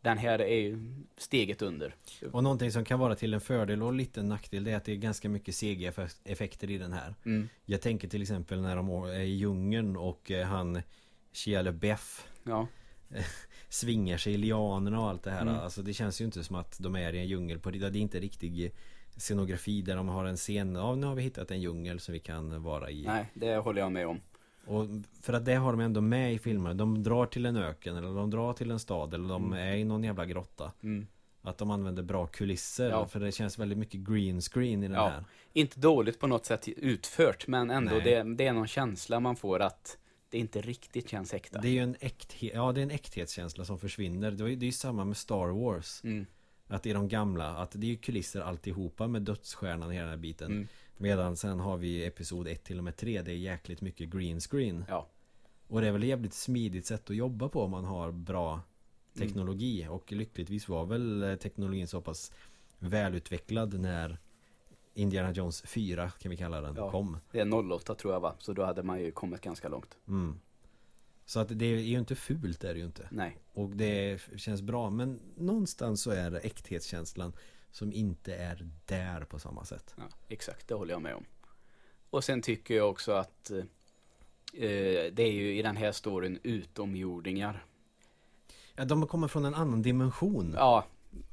den här är ju steget under. Och någonting som kan vara till en fördel och lite nackdel det är att det är ganska mycket CG-effekter i den här. Mm. Jag tänker till exempel när de är i djungeln och eh, han Shia LaBeouf Ja, [laughs] svingar sig i lianerna och allt det här. Mm. Alltså det känns ju inte som att de är i en djungel på det. Det är inte riktig scenografi där de har en scen. Ja, nu har vi hittat en djungel som vi kan vara i. nej, det håller jag med om. Och för att det har de ändå med i filmen. De drar till en öken eller de drar till en stad eller de Mm. är i någon jävla grotta. Mm. Att de använder bra kulisser. Ja. För det känns väldigt mycket green screen i den Ja. här. Inte dåligt på något sätt utfört, men ändå det, det är någon känsla man får att det inte riktigt känns äkta. Det är ju en äkthet, ja det är en äkthetskänsla som försvinner. Det är ju samma med Star Wars. Mm. Att det är de gamla, att det är kulisser alltihopa med dödsstjärnan i hela den här biten. Mm. Medan sen har vi episod 1 till och med 3, det är jäkligt mycket green screen. Ja. Och det är väl ett jävligt smidigt sätt att jobba på om man har bra teknologi. Och lyckligtvis var väl eh, teknologin så pass välutvecklad när Indiana Jones 4 kan vi kalla den Ja. kom. Det är 08 tror jag va, så då hade man ju kommit ganska långt. Mm. Så att det är ju inte fult är det ju inte. Nej. Och det känns bra men någonstans så är det äkthetskänslan som inte är där på samma sätt. Ja, exakt, det håller jag med om. Och sen tycker jag också att eh, det är ju i den här storyn utomjordingar. Ja, de kommer från en annan dimension. Ja,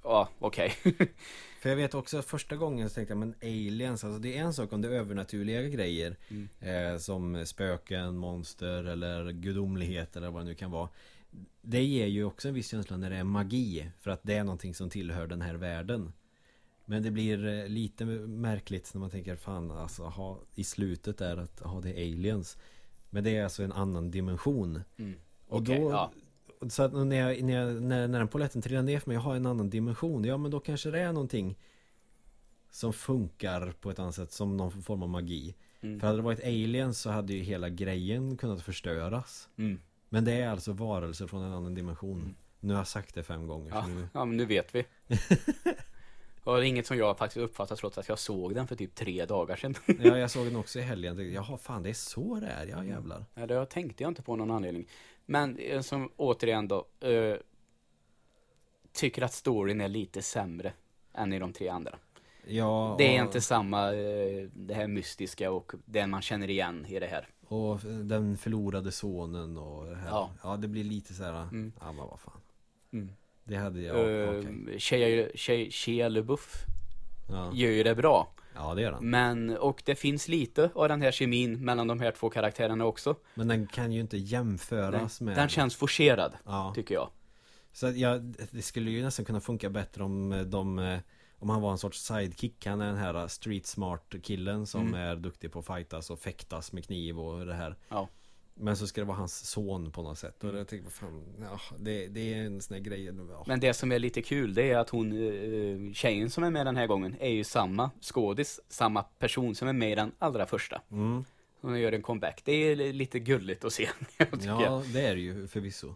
ja okej. [laughs] För jag vet också första gången så tänkte jag men aliens, alltså det är en sak om det är övernaturliga grejer Mm. eh, Som spöken, monster eller gudomlighet eller vad det nu kan vara Det ger ju också en viss känsla när det är magi För att det är någonting som tillhör den här världen Men det blir eh, lite märkligt när man tänker fan alltså ha, I slutet är att ha det är aliens Men det är alltså en annan dimension Mm. Och Okej, då ja. Så att när, jag, när, jag, när, när den polletten trillar ner för mig, jag har en annan dimension Ja men då kanske det är någonting Som funkar på ett annat sätt, som någon form av magi Mm. För hade det varit aliens så hade ju hela grejen kunnat förstöras Mm. Men det är alltså varelser från en annan dimension Nu har jag sagt det fem gånger Ja, nu, ja, men nu vet vi. [laughs] Och det är inget som jag faktiskt uppfattat trots att jag såg den för typ tre dagar sedan. [laughs] Ja jag såg den också i [laughs] helgen Jaha fan det är så det är, ja jävlar Ja, det tänkte jag inte på någon anledning. Men eh, som återigen då, eh, tycker att storyn är lite sämre än i de tre andra. Ja Det är och, inte samma, eh, det här mystiska och det man känner igen i det här. och den förlorade sonen och det här Ja. Ja det blir lite så här, Mm. ja men vad fan Mm. Det hade jag, Uh, okej Shia, Shia, Shia LaBeouf ja. gör ju det bra. ja det gör han Men, och det finns lite av den här kemin mellan de här två karaktärerna också. Men den kan ju inte jämföras med Den känns forcerad, Ja, tycker jag. så ja, det skulle ju nästan kunna funka bättre om eh, de eh, Om han var en sorts sidekick Han är den här street smart killen som Mm. är duktig på att fightas och fäktas med kniv och det här Ja. Men så ska det vara hans son på något sätt och jag tänkte, vad fan, ja, det, det är en sån här grej ja. Men det som är lite kul det är att hon, eh, tjejen som är med den här gången är ju samma skådis, samma person som är med i den allra första. mm. Hon gör en comeback. Det är lite gulligt att se, [laughs] jag. Ja, det är det ju förvisso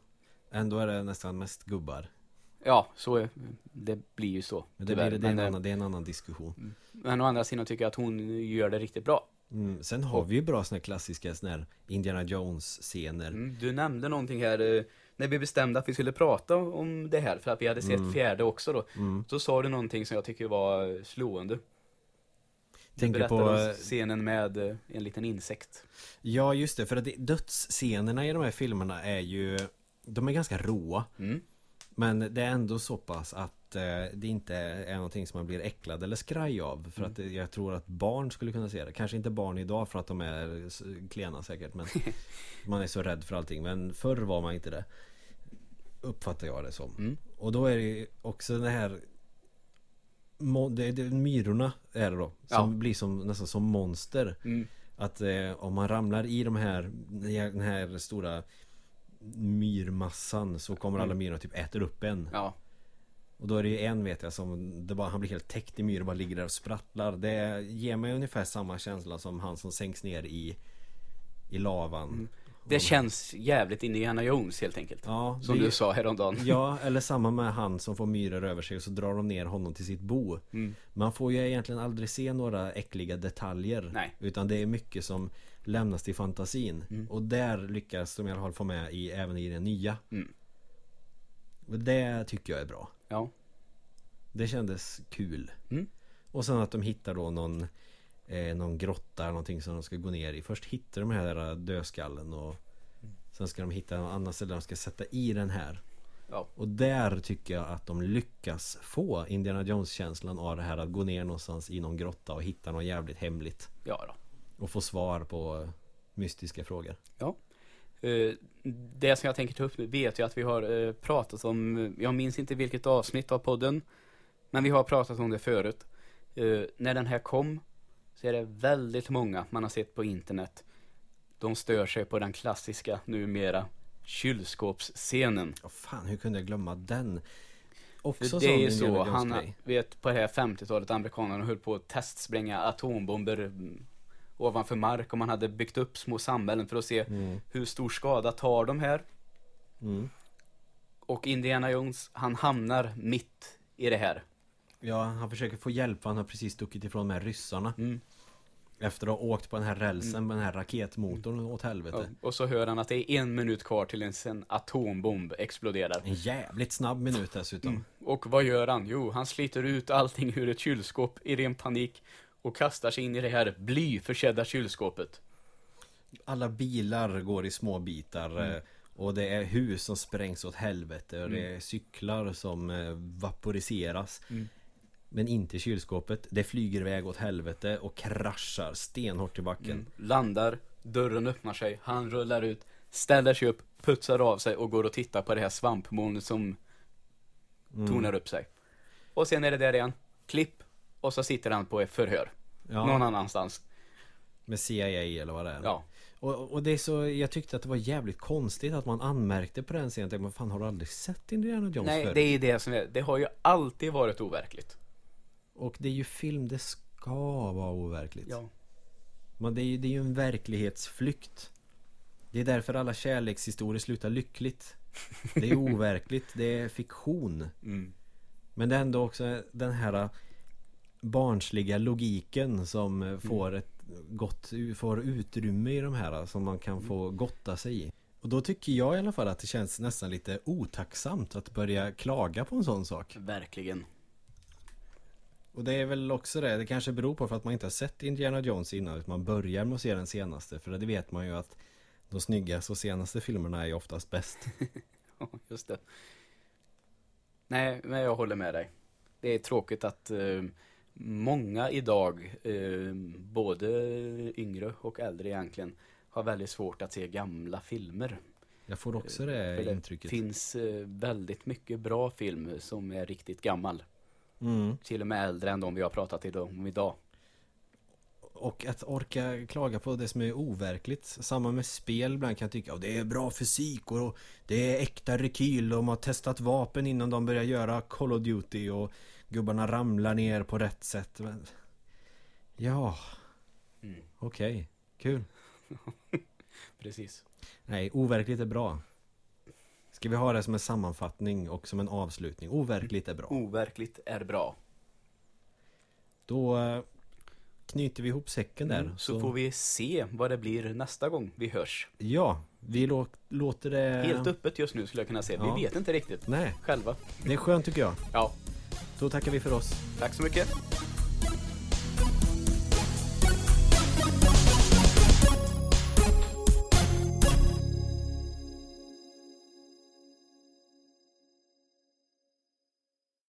Ändå är det nästan mest gubbar Ja, så är, det blir ju så. Men det, blir, det, är en eh, annan, det är en annan diskussion men å andra sidan tycker jag att hon gör det riktigt bra. Mm. Sen har vi ju bra såna klassiska såna här Indiana Jones scener Mm, du nämnde någonting här eh, när vi bestämde att vi skulle prata om det här för att vi hade sett Mm. fjärde också då. mm. Så sa du någonting som jag tycker var slående. Du Tänker på eh, scenen med eh, en liten insekt. Ja just det, för att det, dödsscenerna i de här filmerna är ju De är ganska råa Mm. Men det är ändå så pass att eh, det inte är någonting som man blir äcklad eller skraj av För Mm. att jag tror att barn skulle kunna se det Kanske inte barn idag för att de är klena säkert men [laughs] Man är så rädd för allting men förr var man inte det Uppfattar jag det som Mm. Och då är det ju också det här det, det, Myrorna är det då Som Ja. blir som, nästan som monster Mm. att eh, om man ramlar i de här Den här stora Myrmassan så kommer alla Mm. myrorna typ äter upp en Ja, Och då är det ju en vet jag som det bara, Han blir helt täckt i myror och bara ligger där och sprattlar Det ger mig ungefär samma känsla som han som sänks ner i I lavan Mm. Det känns jävligt Indiana Jones helt enkelt. Ja, Som det- du sa häromdagen. Ja, [laughs] eller samma med han som får myror över sig och så drar de ner honom till sitt bo Mm. Man får ju egentligen aldrig se några äckliga detaljer Nej. Utan det är mycket som lämnas till fantasin Mm. Och där lyckas de i alla fall få med i, även i det nya Mm. Och det tycker jag är bra Ja. Det kändes kul Mm. Och sen att de hittar då någon eh, Någon grotta eller någonting som de ska gå ner i Först hittar de här dödskallen och Sen ska de hitta någon annan ställe de ska sätta i den här Ja. Och där tycker jag att de lyckas få Indiana Jones-känslan av det här att gå ner någonstans i någon grotta och hitta något jävligt hemligt Ja då. Och få svar på mystiska frågor Eh, Det som jag tänker ta upp nu vet jag att vi har eh, pratat om, eh, jag minns inte vilket avsnitt av podden, Men vi har pratat om det förut. När den här kom så är det väldigt många man har sett på internet. De stör sig på den klassiska numera kylskåpsscenen. Åh fan, hur kunde jag glömma den? För Också det är ju så, han, grej. vet på det här 50-talet, amerikanerna höll på att testspränga atombomber mm, ovanför mark och man hade byggt upp små samhällen för att se Mm. hur stor skada tar de här. Mm. Och Indiana Jones, han hamnar mitt i det här. Ja, han försöker få hjälp för han har precis stuckit ifrån de här ryssarna. Mm. Efter att ha åkt på den här rälsen med den här raketmotorn åt Ja, helvete. och så hör han att det är en minut kvar till en sen atombomb exploderar. En jävligt snabb minut dessutom. Mm. Och vad gör han? Jo, han sliter ut allting ur ett kylskåp i ren panik och kastar sig in i det här blyförsedda kylskåpet. Alla bilar går i små bitar. Mm. eh, Och det är hus som sprängs åt helvete. Och det är cyklar som eh, vaporiseras. Mm. Men inte kylskåpet. Det flyger iväg åt helvete och kraschar stenhårt i backen. Mm. Landar, dörren öppnar sig, han rullar ut, ställer sig upp, putsar av sig och går och tittar på det här svampmolnet som Mm. tornar upp sig. Och sen är det där igen, klipp, och så sitter han på ett förhör. Ja, Någon annanstans. med CIA eller vad det är. Ja. Och, och det är så, jag tyckte att det var jävligt konstigt att man anmärkte på den scenen. Men fan har du aldrig sett Indiana Jones Nej, förut? det är det som är, det har ju alltid varit overkligt. Och det är ju film, det ska vara overkligt. Ja. Men det är, ju, det är ju en verklighetsflykt. Det är därför alla kärlekshistorier slutar lyckligt. Det är overkligt, det är fiktion. Mm. Men det är ändå också den här barnsliga logiken som får ett gott får utrymme i de här som man kan få gotta sig i. Och då tycker jag i alla fall att det känns nästan lite otacksamt att börja klaga på en sån sak. Verkligen. Och det är väl också det, det kanske beror på för att man inte har sett Indiana Jones innan, att man börjar med att se den senaste. För det vet man ju att de snyggaste och senaste filmerna är ju oftast bäst. [laughs] Ja, just det. Nej, men jag håller med dig. Det är tråkigt att eh, många idag, eh, både yngre och äldre egentligen, har väldigt svårt att se gamla filmer. Jag får också det För det intrycket. finns eh, väldigt mycket bra film som är riktigt gammal. Mm. Till och med äldre än de vi har pratat om idag. Och att orka klaga på det som är overkligt. Samma med spel ibland kan jag tycka. Och det är bra fysik och det är äkta rekyl. Och de har testat vapen innan de börjar göra Call of Duty. Och gubbarna ramlar ner på rätt sätt. Men... Ja, Mm, okej. Kul. [laughs] precis. Nej, overkligt är bra. Ska vi ha det som en sammanfattning och som en avslutning? Overkligt är bra. Overkligt är bra. Då eh, knyter vi ihop säcken där. Mm, så får vi se vad det blir nästa gång vi hörs. Ja, vi lå- låter det... Helt öppet just nu skulle jag kunna säga. Ja. Vi vet inte riktigt Nej, själva. det är skönt tycker jag. Ja, Då tackar vi för oss. tack så mycket.